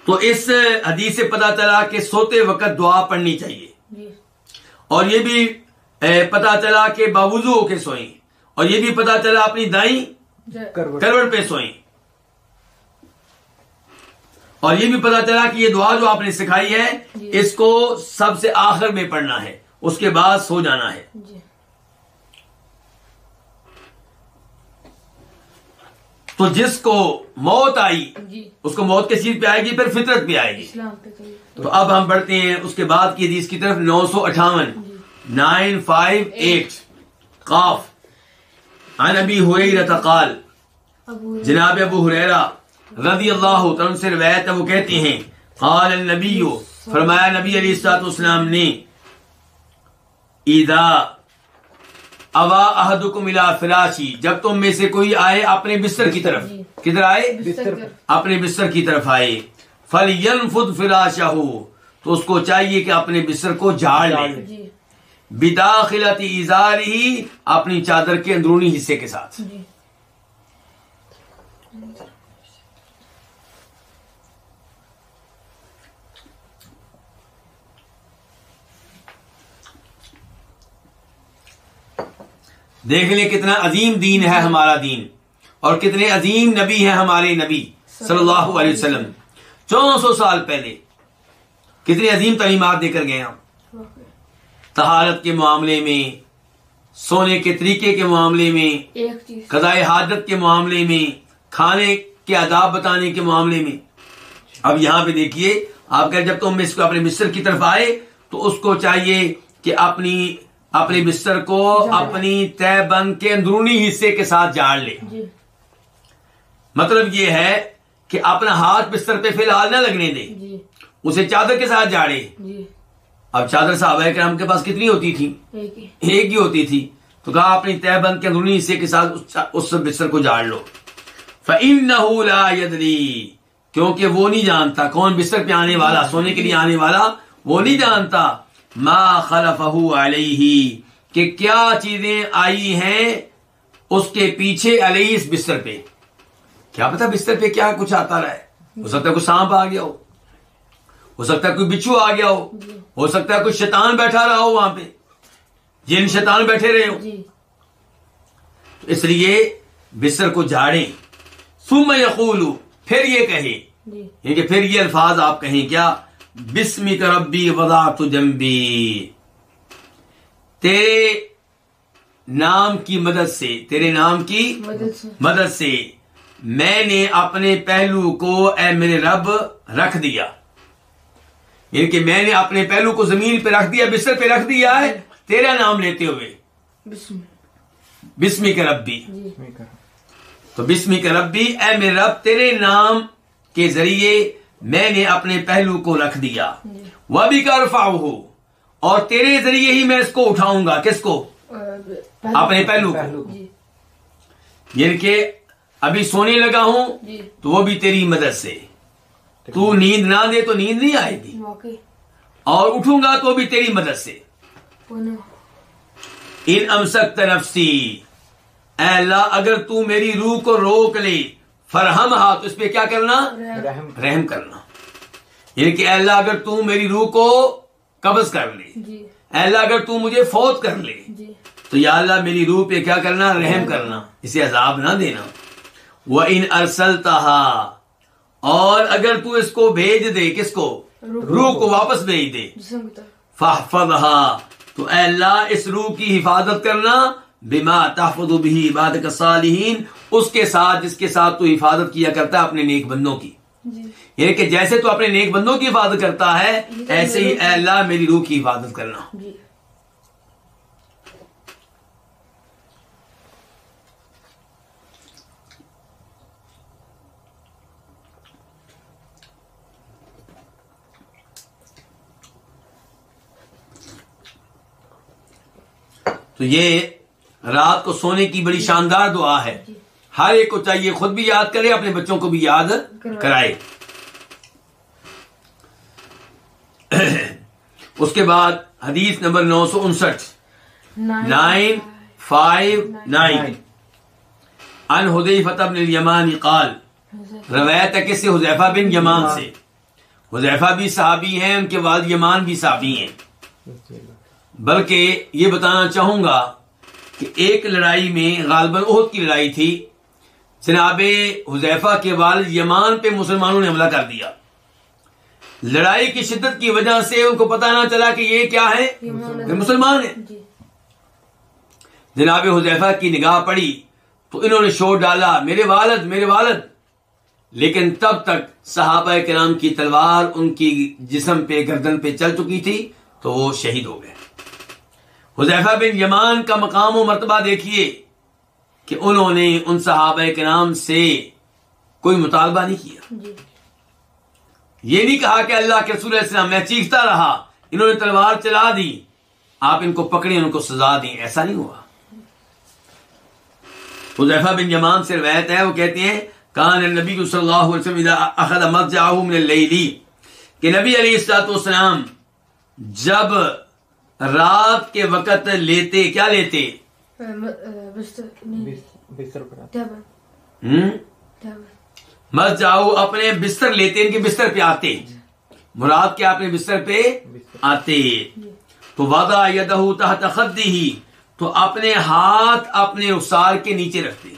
تو اس حدیث سے پتا چلا کہ سوتے وقت دعا پڑھنی چاہیے۔ جی۔ اور یہ بھی پتا چلا کہ باوضو ہو کے سوئیں۔ اور یہ بھی پتا چلا اپنی دائیں جی۔ کروٹ کروٹ پہ سوئیں۔ اور یہ بھی پتا چلا کہ یہ دعا جو آپ نے سکھائی ہے جی۔ اس کو سب سے آخر میں پڑھنا ہے اس کے بعد سو جانا ہے۔ تو جس کو موت آئی جی۔ اس کو موت کے چیز پہ آئے گی؟ پھر فطرت پہ آئے گی۔ تو اب ہم بڑھتے ہیں اس کے بعد کی حدیث کی طرف نو سو اٹھاون۔ Nine five eight. قاف۔ عن ابی حریرہ قال۔ جناب ابو حریرہ رضی اللہ تعالیٰ سے روایت ہے وہ کہتے ہیں قال النبی فرمایا نبی علیہ السلاط اسلام نے اذا اوا احدکم الى فراشی جب تم میں سے کوئی آئے اپنے بستر کی طرف۔ جی۔ کدھر آئے؟ بستر اپنے بستر کی طرف آئے۔ فَلْيَنْفُدْ فِرَاشَهُ تو اس کو چاہیے کہ اپنے بستر کو جھاڑ لے۔ جی۔ بداخلت ازارہی اپنی چادر کے اندرونی حصے کے ساتھ۔ دیکھ لیں کتنا عظیم دین ہے ہمارا دین اور کتنے عظیم نبی ہیں ہمارے نبی صلی اللہ علیہ وسلم۔ چودہ سو سال پہلے کتنی عظیم تعلیمات دے کر گئے ہم۔ طہارت کے معاملے میں سونے کے طریقے کے معاملے میں قضاء حاجت کے معاملے میں کھانے کے آداب بتانے کے معاملے میں۔ اب یہاں پہ دیکھیے آپ کہ جب تم اس کو اپنے بستر کی طرف آئے تو اس کو چاہیے کہ اپنی اپنے بستر کو اپنی طے بند کے اندرونی حصے کے ساتھ جاڑ لے۔ جی۔ مطلب یہ ہے کہ اپنا ہاتھ بستر پہ فی الحال نہ لگنے دے۔ جی۔ اسے چادر کے ساتھ جاڑے جی۔ اب چادر صحابہ کرام کے پاس کتنی ہوتی تھی؟ ایک ہی۔ ہوتی تھی۔ تو کہا اپنی طے بند کے اندرونی حصے کے ساتھ اس- اس بستر کو جاڑ لو۔ فَإِنَّهُ لَا يَدْرِي کیونکہ وہ نہیں جانتا کون بستر پہ آنے والا سونے کے لیے آنے والا وہ نہیں جانتا۔ ما خلفه علیہ کہ کیا چیزیں آئی ہیں اس کے پیچھے علیہ اس بستر پہ؟ کیا پتا بستر پہ کیا کچھ آتا رہا ہے؟ ہو سکتا ہے کوئی سانپ آ گیا ہو ہو سکتا ہے کوئی بچھو آ گیا ہو ہو سکتا ہے کوئی شیطان بیٹھا رہا ہو وہاں پہ۔ جن شیطان بیٹھے رہے ہو جی۔ اس لیے بستر کو جھاڑیں۔ ثم یقول پھر یہ کہے جی۔ یعنی کہ پھر یہ الفاظ آپ کہیں کیا؟ بسمی کا ربی وضاحت جمبی تیرے نام کی مدد سے تیرے نام کی مدد سے۔ مدد سے میں نے اپنے پہلو کو اے میرے رب رکھ دیا۔ یعنی کہ میں نے اپنے پہلو کو زمین پہ رکھ دیا بستر پہ رکھ دیا ہے تیرا نام لیتے ہوئے۔ بسم بسمی کا ربی۔ جی۔ میں کرا تو بسمی کا ربی اے میرے رب تیرے نام کے ذریعے میں نے اپنے پہلو کو رکھ دیا۔ جی۔ وہ بھی کا رفا ہو اور تیرے ذریعے ہی میں اس کو اٹھاؤں گا۔ کس کو؟ اپنے پہلو کو۔ جی۔ یعنی کہ ابھی سونے لگا ہوں جی۔ تو وہ بھی تیری مدد سے۔ تو نیند نہ دے تو نیند نہیں آئے گی۔ اور اٹھوں گا تو بھی تیری مدد سے۔ ان امسک نفسی۔ اے اللہ اگر تو میری روح کو روک لے فرہم ہاتھ اس پہ کیا کرنا؟ رحم. رحم کرنا۔ یعنی کہ اے اللہ اگر تو میری روح کو قبض کر لے جی۔ اے اللہ اگر تو مجھے فوت کر لے جی۔ تو یا اللہ میری روح پہ کیا کرنا؟ رحم کرنا۔ اسے عذاب نہ دینا۔ وہ ان ارسلتا اور اگر تو اس کو بھیج دے کس کو؟ روح روح کو واپس بھیج دے۔ فاحفظها تو اے اللہ اس روح کی حفاظت کرنا۔ بما تحفظ به عبادك الصالحین اس کے ساتھ جس کے ساتھ تو حفاظت کیا کرتا ہے اپنے نیک بندوں کی۔ جی۔ یعنی کہ جیسے تو اپنے نیک بندوں کی حفاظت کرتا ہے ایسے ہی اے اللہ میری روح کی حفاظت کرنا۔ جی۔ تو یہ رات کو سونے کی بڑی شاندار دعا ہے۔ جی۔ ہر ایک کو چاہیے خود بھی یاد کرے اپنے بچوں کو بھی یاد کرائے۔ اس کے بعد حدیث نمبر نو سو انسٹھ۔ نائن۔ Five nine. ان ہدی فتح بن الیمان قال روایت ہے کس سے؟ حذیفہ بن یمان سے۔ حذیفہ بھی صحابی ہیں ان کے والد یمان بھی صحابی ہیں۔ بلکہ یہ بتانا چاہوں گا کہ ایک لڑائی میں غالباً عہد کی لڑائی تھی۔ جناب حذیفہ کے والد یمان پہ مسلمانوں نے حملہ کر دیا۔ لڑائی کی شدت کی وجہ سے ان کو پتہ نہ چلا کہ یہ کیا ہے۔ یہ مسلمان ہیں۔ جی۔ جناب حذیفہ کی نگاہ پڑی تو انہوں نے شور ڈالا میرے والد میرے والد۔ لیکن تب تک صحابہ کرام کی تلوار ان کی جسم پہ گردن پہ چل چکی تھی تو وہ شہید ہو گئے۔ حذیفہ بن یمان کا مقام و مرتبہ دیکھیے۔ کہ انہوں نے ان صحابہ کرام سے کوئی مطالبہ نہیں کیا۔ جی۔ یہ نہیں کہا کہ اللہ کے رسول السلام میں چیختا رہا انہوں نے تلوار چلا دی آپ ان کو پکڑیں ان کو سزا دیں۔ ایسا نہیں ہوا۔ حذیفہ بن یمان سے روایت ہے وہ کہتے ہیں کان نبی صلی اللہ علیہ وسلم اذا اخذ مضجعه من اللیل کہ نبی علیہ الصلوۃ والسلام جب رات کے وقت لیتے کیا لیتے؟ بستر مت جاؤ اپنے بستر لیتے ان کے بستر پہ آتے مراد کیا اپنے بستر پہ آتے تو وضع یدہ تحت خدہ تو اپنے ہاتھ اپنے رخسار کے نیچے رکھتے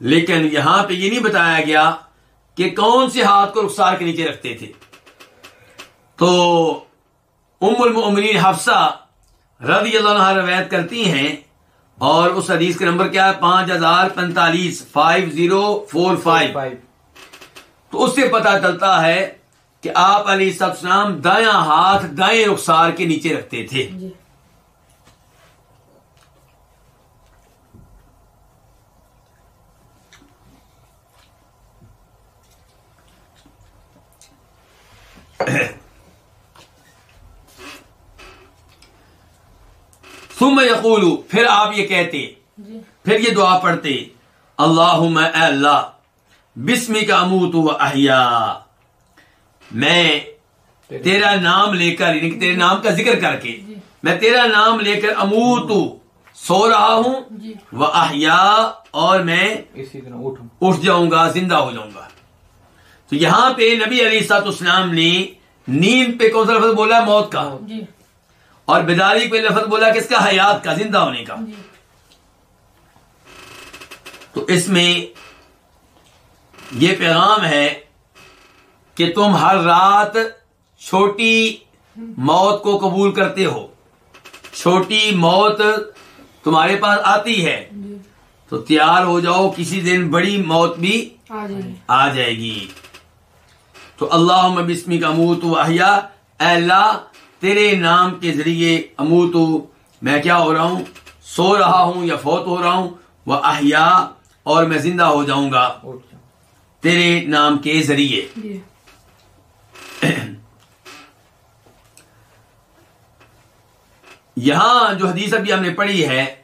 لیکن یہاں پہ یہ نہیں بتایا گیا کہ کون سے ہاتھ کو رخسار کے نیچے رکھتے تھے۔ تو ام المؤمنین حفصہ رضی اللہ عنہ روایت کرتی ہیں اور اس حدیث کا نمبر کیا ہے؟ پانچ ہزار پینتالیس فائیو زیرو فور فائیو۔ تو اس سے پتا چلتا ہے کہ آپ علی السلام دایاں ہاتھ دائیں رخسار کے نیچے رکھتے تھے۔ جی۔ ثم یقول پھر آپ یہ کہتے جی۔ پھر یہ دعا پڑھتے اللہ اے اللہ بسمی کا اموت و احیا۔ میں تیرا نام لے کر یعنی کہ تیرے نام کا ذکر کر کے جی۔ میں تیرا نام لے کر اموت سو رہا ہوں جی۔ وہ احیا اور میں اسی طرح اٹھوں۔ اٹھ جاؤں گا زندہ ہو جاؤں گا۔ تو یہاں پہ نبی علی سات اسلام نے نیند پہ کون سا لفظ بولا؟ موت کا۔ جی۔ اور بیداری پہ لفظ بولا کس کا حیات کا زندہ ہونے کا۔ جی۔ تو اس میں یہ پیغام ہے کہ تم ہر رات چھوٹی موت کو قبول کرتے ہو۔ چھوٹی موت تمہارے پاس آتی ہے۔ جی۔ تو تیار ہو جاؤ کسی دن بڑی موت بھی آ جائے گی۔ تو اللہ بسمی کا اموت و احیا اللہ تیرے نام کے ذریعے اموت میں کیا ہو رہا ہوں؟ سو رہا ہوں یا فوت ہو رہا ہوں؟ وہ احیا اور میں زندہ ہو جاؤں گا۔ تیرے نام کے ذریعے۔ جی۔ یہاں جو حدیث ابھی ہم نے پڑھی ہے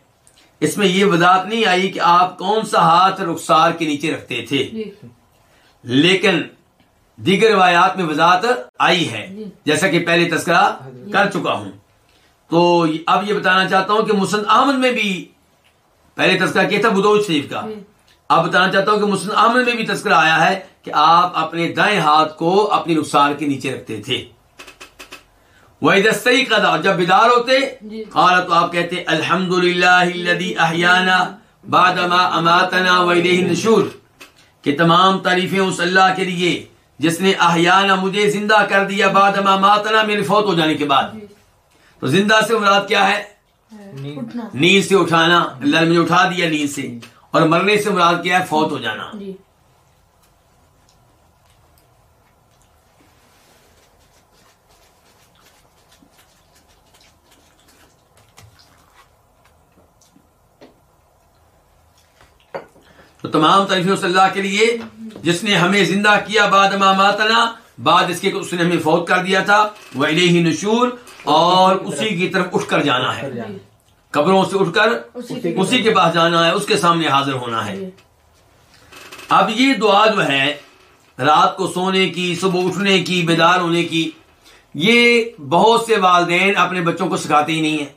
اس میں یہ وضاحت نہیں آئی کہ آپ کون سا ہاتھ رخسار کے نیچے رکھتے تھے۔ جی۔ لیکن دیگر روایات میں وضاحت آئی ہے۔ جی۔ جیسا کہ پہلے تذکرہ کر چکا ہوں۔ تو اب یہ بتانا چاہتا ہوں کہ مسند احمد میں بھی پہلے تذکرہ کیا تھا بدوج شریف کا۔ جی۔ اب بتانا چاہتا ہوں کہ مسند احمد میں بھی تذکرہ آیا ہے کہ آپ اپنے دائیں ہاتھ کو اپنی رخسار کے نیچے رکھتے تھے۔ وہ دستئی قدا جب بیدار ہوتے جی۔ قال تو آپ کہتے الحمد للہ بادما اماتنا ولیہ نشور کہ تمام تعریفیں اس اللہ کے لیے جس نے احیانا مجھے زندہ کر دیا بادما ماتنا میرے فوت ہو جانے کے بعد۔ جی۔ تو زندہ سے مراد کیا ہے؟ نیند سے اٹھانا۔ اللہ نے مجھے اٹھا دیا نیند سے۔ اور مرنے سے مراد کیا ہے؟ فوت ہو جانا۔ تو تمام تعریفیں اس اللہ کے لیے جس نے ہمیں زندہ کیا بعد ما ماتنا بعد اس کے اس نے ہمیں فوت کر دیا تھا وہ الہی نشور اور اسی کی طرف اٹھ کر جانا ہے۔ قبروں سے اٹھ کر اسی کے پاس جانا ہے اس کے سامنے حاضر ہونا ہے۔ اب یہ دعا جو ہے رات کو سونے کی صبح اٹھنے کی بیدار ہونے کی یہ بہت سے والدین اپنے بچوں کو سکھاتے ہی نہیں ہیں۔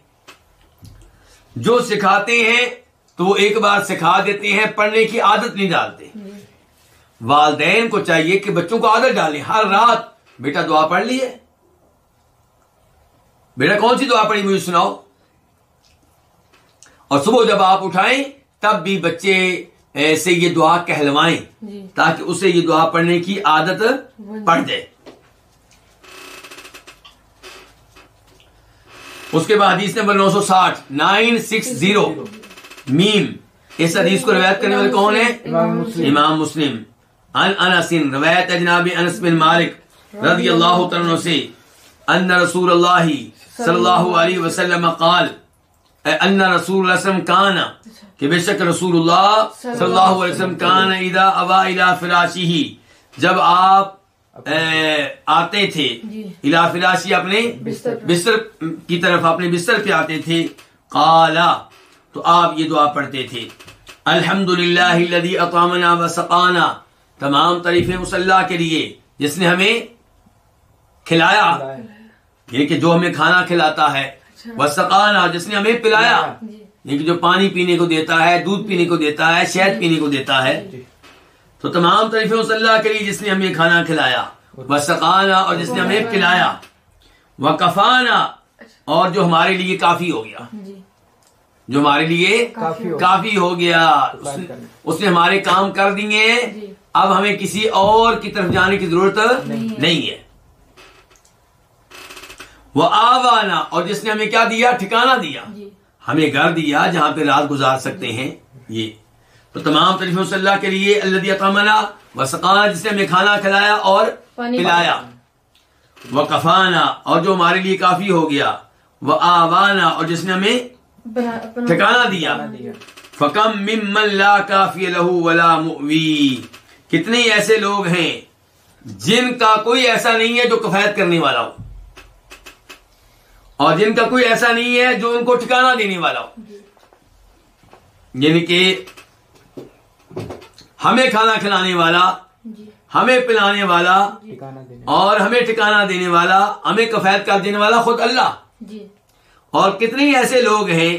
جو سکھاتے ہیں تو وہ ایک بار سکھا دیتے ہیں پڑھنے کی عادت نہیں ڈالتے۔ والدین کو چاہیے کہ بچوں کو عادت ڈالیں۔ ہر رات بیٹا دعا پڑھ لی ہے بیٹا کون سی دعا پڑھی؟ مجھے سناؤ۔ اور صبح جب آپ اٹھائیں تب بھی بچے سے یہ دعا کہلوائیں جی۔ تاکہ اسے یہ دعا پڑھنے کی عادت پڑ جائے۔ اس کے بعد حدیث نمبر نو سو ساٹھ نائن سکس زیرو۔ میم. اس حدیث کو روایت کرنے والے کون ہیں؟ امام مسلم. ان انس روایت ہے جناب انس بن مالک رضی اللہ تعالیٰ عنہ سے. ان رسول اللہ صلی اللہ علیہ وسلم قال ان رسول اللہ صلی اللہ علیہ وسلم کانا کہ بے شک رسول اللہ صلی اللہ علیہ وسلم کانا اذا اوا الى فراشی جب آپ آتے تھے. جی. الى فراشی اپنے بستر کی طرف اپنے بستر پہ آتے تھے. قالا تو آپ یہ دعا پڑھتے تھے۔ الحمد للہ اطعمنا وسقانا تمام تعریفیں اس اللہ کے لیے جس نے ہمیں کھلایا۔ یہ کہ جو ہمیں کھانا کھلاتا ہے۔ وسقانا جس نے ہمیں پلایا۔ جی۔ یہ کہ جو پانی پینے کو دیتا ہے دودھ پینے کو دیتا ہے شہد پینے کو دیتا ہے۔ جی۔ تو تمام تعریفیں اس اللہ کے لیے جس نے ہمیں کھانا کھلایا۔ وسقانا اور جس نے ہمیں پلایا۔ وہ کفانا اور جو ہمارے لیے کافی ہو گیا۔ جی۔ جو ہمارے لیے کافی ہو گیا۔ اس نے- ہمارے کام کر دیے۔ جی۔ اب ہمیں کسی اور کی طرف جانے کی ضرورت نہیں ہے۔ وہ آوانا اور جس نے ہمیں کیا دیا؟ ٹھکانہ دیا۔ جی۔ ہمیں گھر دیا جہاں پہ رات گزار سکتے ہیں۔ یہ۔ تو تمام طریقوں سے اللہ کے لیے اللہ اقامنا و سقانا جس نے ہمیں کھانا کھلایا اور پلایا۔ وہ کفانا اور جو ہمارے لیے کافی ہو گیا۔ وہ آوانا اور جس نے ہمیں ٹھکانہ دیا فکم ممن لا کافی لہو ولا مؤوی کتنے ایسے لوگ ہیں جن کا کوئی ایسا نہیں ہے جو کفایت کرنے والا ہو. اور جن کا کوئی ایسا نہیں ہے جو ان کو ٹھکانہ دینے والا ہو. جی. یعنی کہ ہمیں کھانا کھلانے والا جی. ہمیں پلانے والا ٹھکانا دینے اور ہمیں ٹھکانہ دینے والا ہمیں کفایت کر دینے والا خود اللہ۔ جی. اور کتنے ایسے لوگ ہیں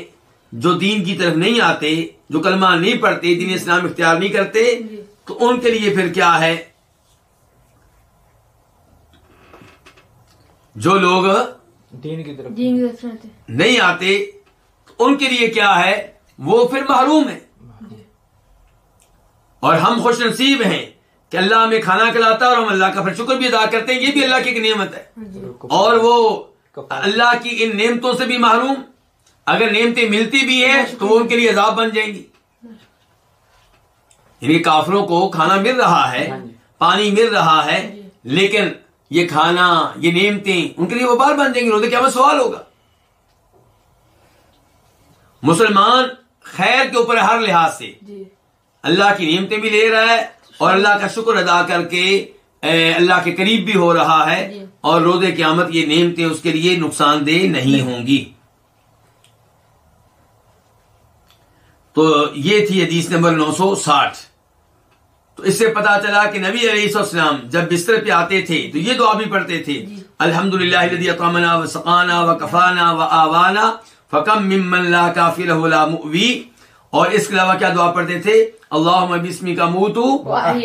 جو دین کی طرف نہیں آتے جو کلمہ نہیں پڑھتے دین اسلام اختیار نہیں کرتے جی۔ تو ان کے لیے پھر کیا ہے؟ جو لوگ دین کی طرف جی نہیں آتے۔ تو ان کے لیے کیا ہے؟ وہ پھر محروم ہے اور ہم خوش نصیب ہیں کہ اللہ ہمیں کھانا کھلاتا ہے اور ہم اللہ کا پھر شکر بھی ادا کرتے ہیں یہ بھی اللہ کی ایک نعمت ہے۔ جی اور وہ اللہ کی ان نعمتوں سے بھی محروم۔ اگر نعمتیں ملتی بھی ہیں تو وہ ان کے لیے عذاب بن جائیں گی۔ یعنی کافروں کو کھانا مل رہا ہے ہاں جی۔ پانی مل رہا ہے لیکن یہ کھانا یہ نعمتیں ان کے لیے وبال بن جائیں گی روزے کیا سوال ہوگا۔ مسلمان خیر کے اوپر ہر لحاظ سے۔ جی۔ اللہ کی نعمتیں بھی لے رہا ہے اور اللہ کا شکر ادا کر کے اللہ کے قریب بھی ہو رہا ہے۔ جی۔ اور روزے قیامت یہ نعمتیں اس کے لیے نقصان دہ نہیں ہوں گی۔ تو یہ تھی حدیث نمبر نو سو ساٹھ۔ تو اس سے پتا چلا کہ نبی علیہ السلام جب بستر پہ آتے تھے تو یہ دعا بھی پڑھتے تھے۔ جی۔ الحمد للہ اطمنا و سقانا و کفانا و آوانا فکم ممن لا کافی لا مؤوی۔ اور اس کے علاوہ کیا دعا پڑھتے تھے؟ اللہ بسمی کا موتو۔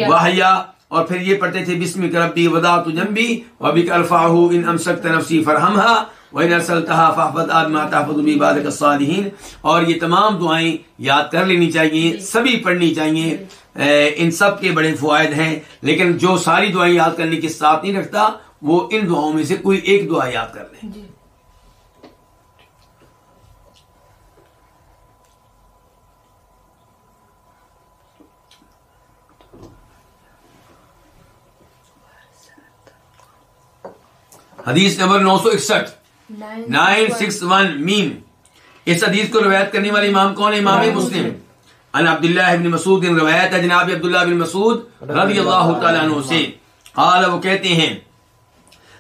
واہیا اور پھر یہ پڑھتے تھے بسم ربی ودا تو جمبی وبی الفاہ ان امسکت نفسی فرحمہا وَإِنْ أَرْسَلْتَهَا فَحْفَظْ آدْمَا تَحْفَظُ بِعِبَادِكَ الصَّالِحِينَ اور یہ تمام دعائیں یاد کر لینی چاہیے سبھی پڑھنی چاہیے۔ اے، ان سب کے بڑے فوائد ہیں لیکن جو ساری دعائیں یاد کرنے کے ساتھ نہیں رکھتا وہ ان دعاؤں میں سے کوئی ایک دعا یاد کر لے۔ حدیث نمبر نو سو اکسٹھ۔ Nine six one. میم۔ اس حدیث کو روایت کرنے والے امام کون ہے؟ امام مسلم۔ ان عبداللہ بن مسعود ان روایت ہے جناب عبداللہ بن مسعود رضی اللہ تعالیٰ عنہ سے۔ قال وہ کہتے ہیں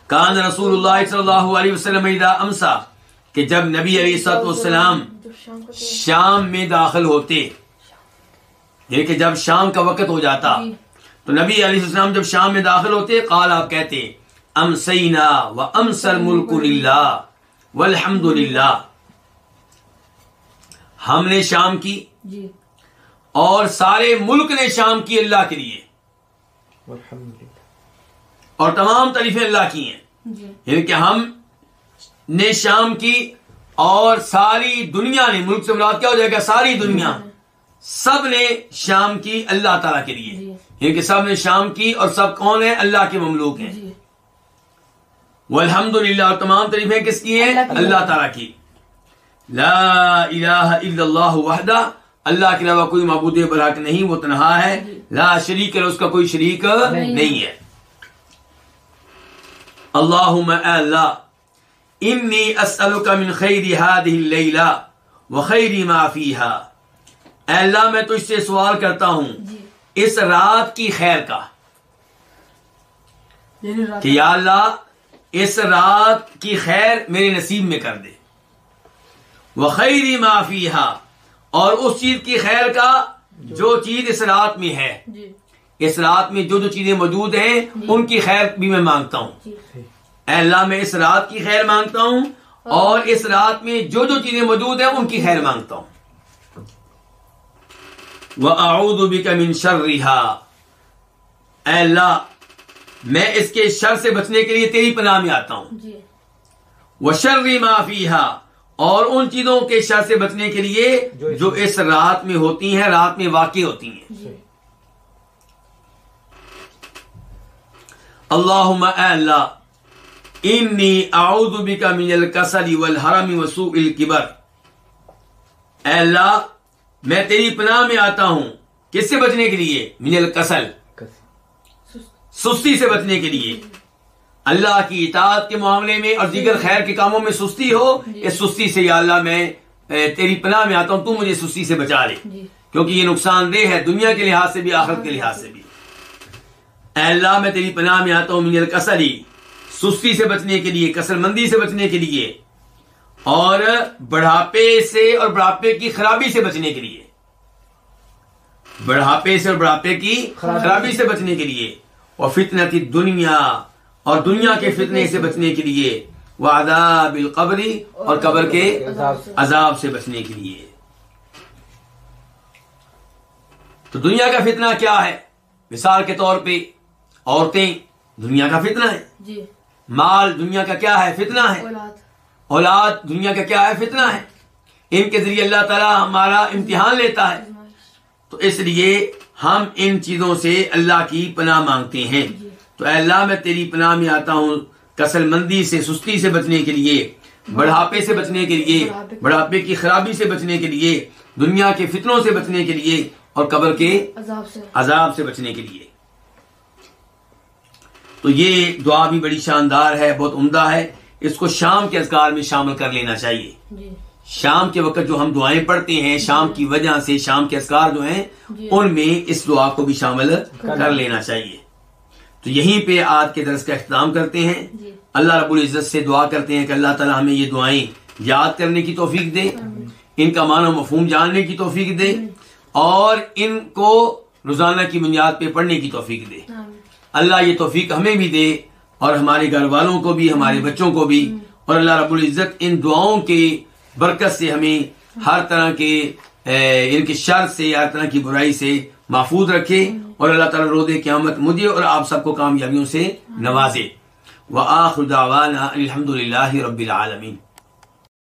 کان رسول اللہ صلی اللہ علیہ وسلم اذا امسا کہ جب نبی علیہ الصلوۃ والسلام شام میں داخل ہوتے یعنی کہ جب شام کا وقت ہو جاتا جی۔ تو نبی علیہ السلام جب شام میں داخل ہوتے قال آپ کہتے امسینا و امسل ملک للہ والحمد للہ ہم نے شام کی جی۔ اور سارے ملک نے شام کی اللہ کے لیے۔ اور تمام تعریفیں اللہ کی ہیں۔ جی۔ یعنی کہ ہم نے شام کی اور ساری دنیا نے ملک سے مراد کیا ہو جائے گا؟ ساری دنیا۔ سب نے شام کی اللہ تعالیٰ کے لیے۔ جی۔ یعنی کہ سب نے شام کی اور سب کون ہیں؟ اللہ کے مملوک ہیں۔ والحمد للہ اور تمام تعریفیں کس کی ہیں؟ اللہ تعالیٰ کی۔ لا الہ الا اللہ وحدہ اللہ کے علاوہ کوئی معبود برحق نہیں وہ تنہا ہے۔ جی۔ لا شریک ہے اس کا کوئی شریک نہیں۔ ہے۔ اللہم اے اللہ انی اسألک من خیر هذه اللیلہ وخیر ما فیہا۔ اے اللہ میں تجھ سے سوال کرتا ہوں۔ جی۔ اس رات کی خیر کا۔ یعنی رات کہ یا اللہ اس رات کی خیر میرے نصیب میں کر دے۔ وہ خیری معافی اور اس چیز کی خیر کا جو چیز اس رات میں ہے۔ جی۔ اس رات میں جو جو چیزیں موجود ہیں ان کی خیر بھی میں مانگتا ہوں۔ جی۔ اے اللہ میں اس رات کی خیر مانگتا ہوں اور اس رات میں جو جو چیزیں موجود ہیں ان کی خیر مانگتا ہوں۔ وہ اعوذ بک من شرها۔ اے اللہ میں اس کے شر سے بچنے کے لیے تیری پناہ میں آتا ہوں۔ جی۔ وشر ما فیہا اور ان چیزوں کے شر سے بچنے کے لیے جو اس- رات میں ہوتی ہیں رات میں واقع ہوتی ہیں۔ جی۔ اللہم اے اللہ انی اعوذ بکا من الکسل والحرم وسوء الکبر۔ اے اللہ میں تیری پناہ میں آتا ہوں کس سے بچنے کے لیے؟ من الکسل۔ سست سستی سے بچنے کے لیے۔ اللہ کی اطاعت کے معاملے میں اور دیگر خیر کے کاموں میں سستی ہو اس سستی سے یا اللہ میں تیری پناہ میں آتا ہوں تو مجھے سستی سے بچا لے۔ جی۔ کیونکہ یہ نقصان دہ ہے دنیا کے لحاظ سے بھی آخرت کے لحاظ سے بھی۔ اے اللہ میں تیری پناہ میں آتا ہوں من الکسلی سستی سے بچنے کے لیے کسل مندی سے بچنے کے لیے۔ اور بڑھاپے سے اور بڑھاپے کی خرابی سے بچنے کے لیے۔ بڑھاپے سے اور بڑھاپے کی خرابی سے بچنے کے لیے۔ اور فتنہ کی دنیا اور دنیا کے فتنے سے بچنے کے لیے وہ عذاب القبری اور قبر کے عذاب سے بچنے کے لیے۔ تو دنیا کا فتنہ کیا ہے؟ مثال کے طور پہ عورتیں دنیا کا فتنہ ہے۔ جی۔ مال دنیا کا کیا ہے؟ فتنہ ہے۔ اولاد۔ اولاد دنیا کا کیا ہے؟ فتنہ ہے۔ ان کے ذریعے اللہ تعالی ہمارا امتحان لیتا ہے۔ تو اس لیے ہم ان چیزوں سے اللہ کی پناہ مانگتے ہیں۔ جی۔ تو اے اللہ میں تیری پناہ میں آتا ہوں کسل مندی سے سستی سے بچنے کے لیے بڑھاپے سے بچنے کے لیے بڑھاپے۔ کی خرابی سے بچنے کے لیے دنیا کے فتنوں سے بچنے کے لیے اور قبر کے عذاب سے۔ عذاب سے بچنے کے لیے۔ تو یہ دعا بھی بڑی شاندار ہے بہت عمدہ ہے۔ اس کو شام کے اذکار میں شامل کر لینا چاہیے۔ جی۔ شام کے وقت جو ہم دعائیں پڑھتے ہیں شام کی وجہ سے شام کے اذکار جو ہیں جی۔ ان میں اس دعا کو بھی شامل کر لینا چاہیے۔ تو یہیں پہ آج کے درس کا اختتام کرتے ہیں۔ جی۔ اللہ رب العزت سے دعا کرتے ہیں کہ اللہ تعالی ہمیں یہ دعائیں یاد کرنے کی توفیق دے ان کا معنی و مفہوم جاننے کی توفیق دے اور ان کو روزانہ کی بنیاد پہ پڑھنے کی توفیق دے۔ اللہ یہ توفیق ہمیں بھی دے اور ہمارے گھر والوں کو بھی ہمارے بچوں کو بھی۔ اور اللہ رب العزت ان دعاؤں کے برکت سے ہمیں ہر طرح کے ان یعنی کی شر سے، ہر طرح کی برائی سے محفوظ رکھے اور اللہ تعالیٰ رود قیامت مجھے اور آپ سب کو کامیابیوں سے نوازے۔ وآخر دعوانا الحمد للہ رب العالمین۔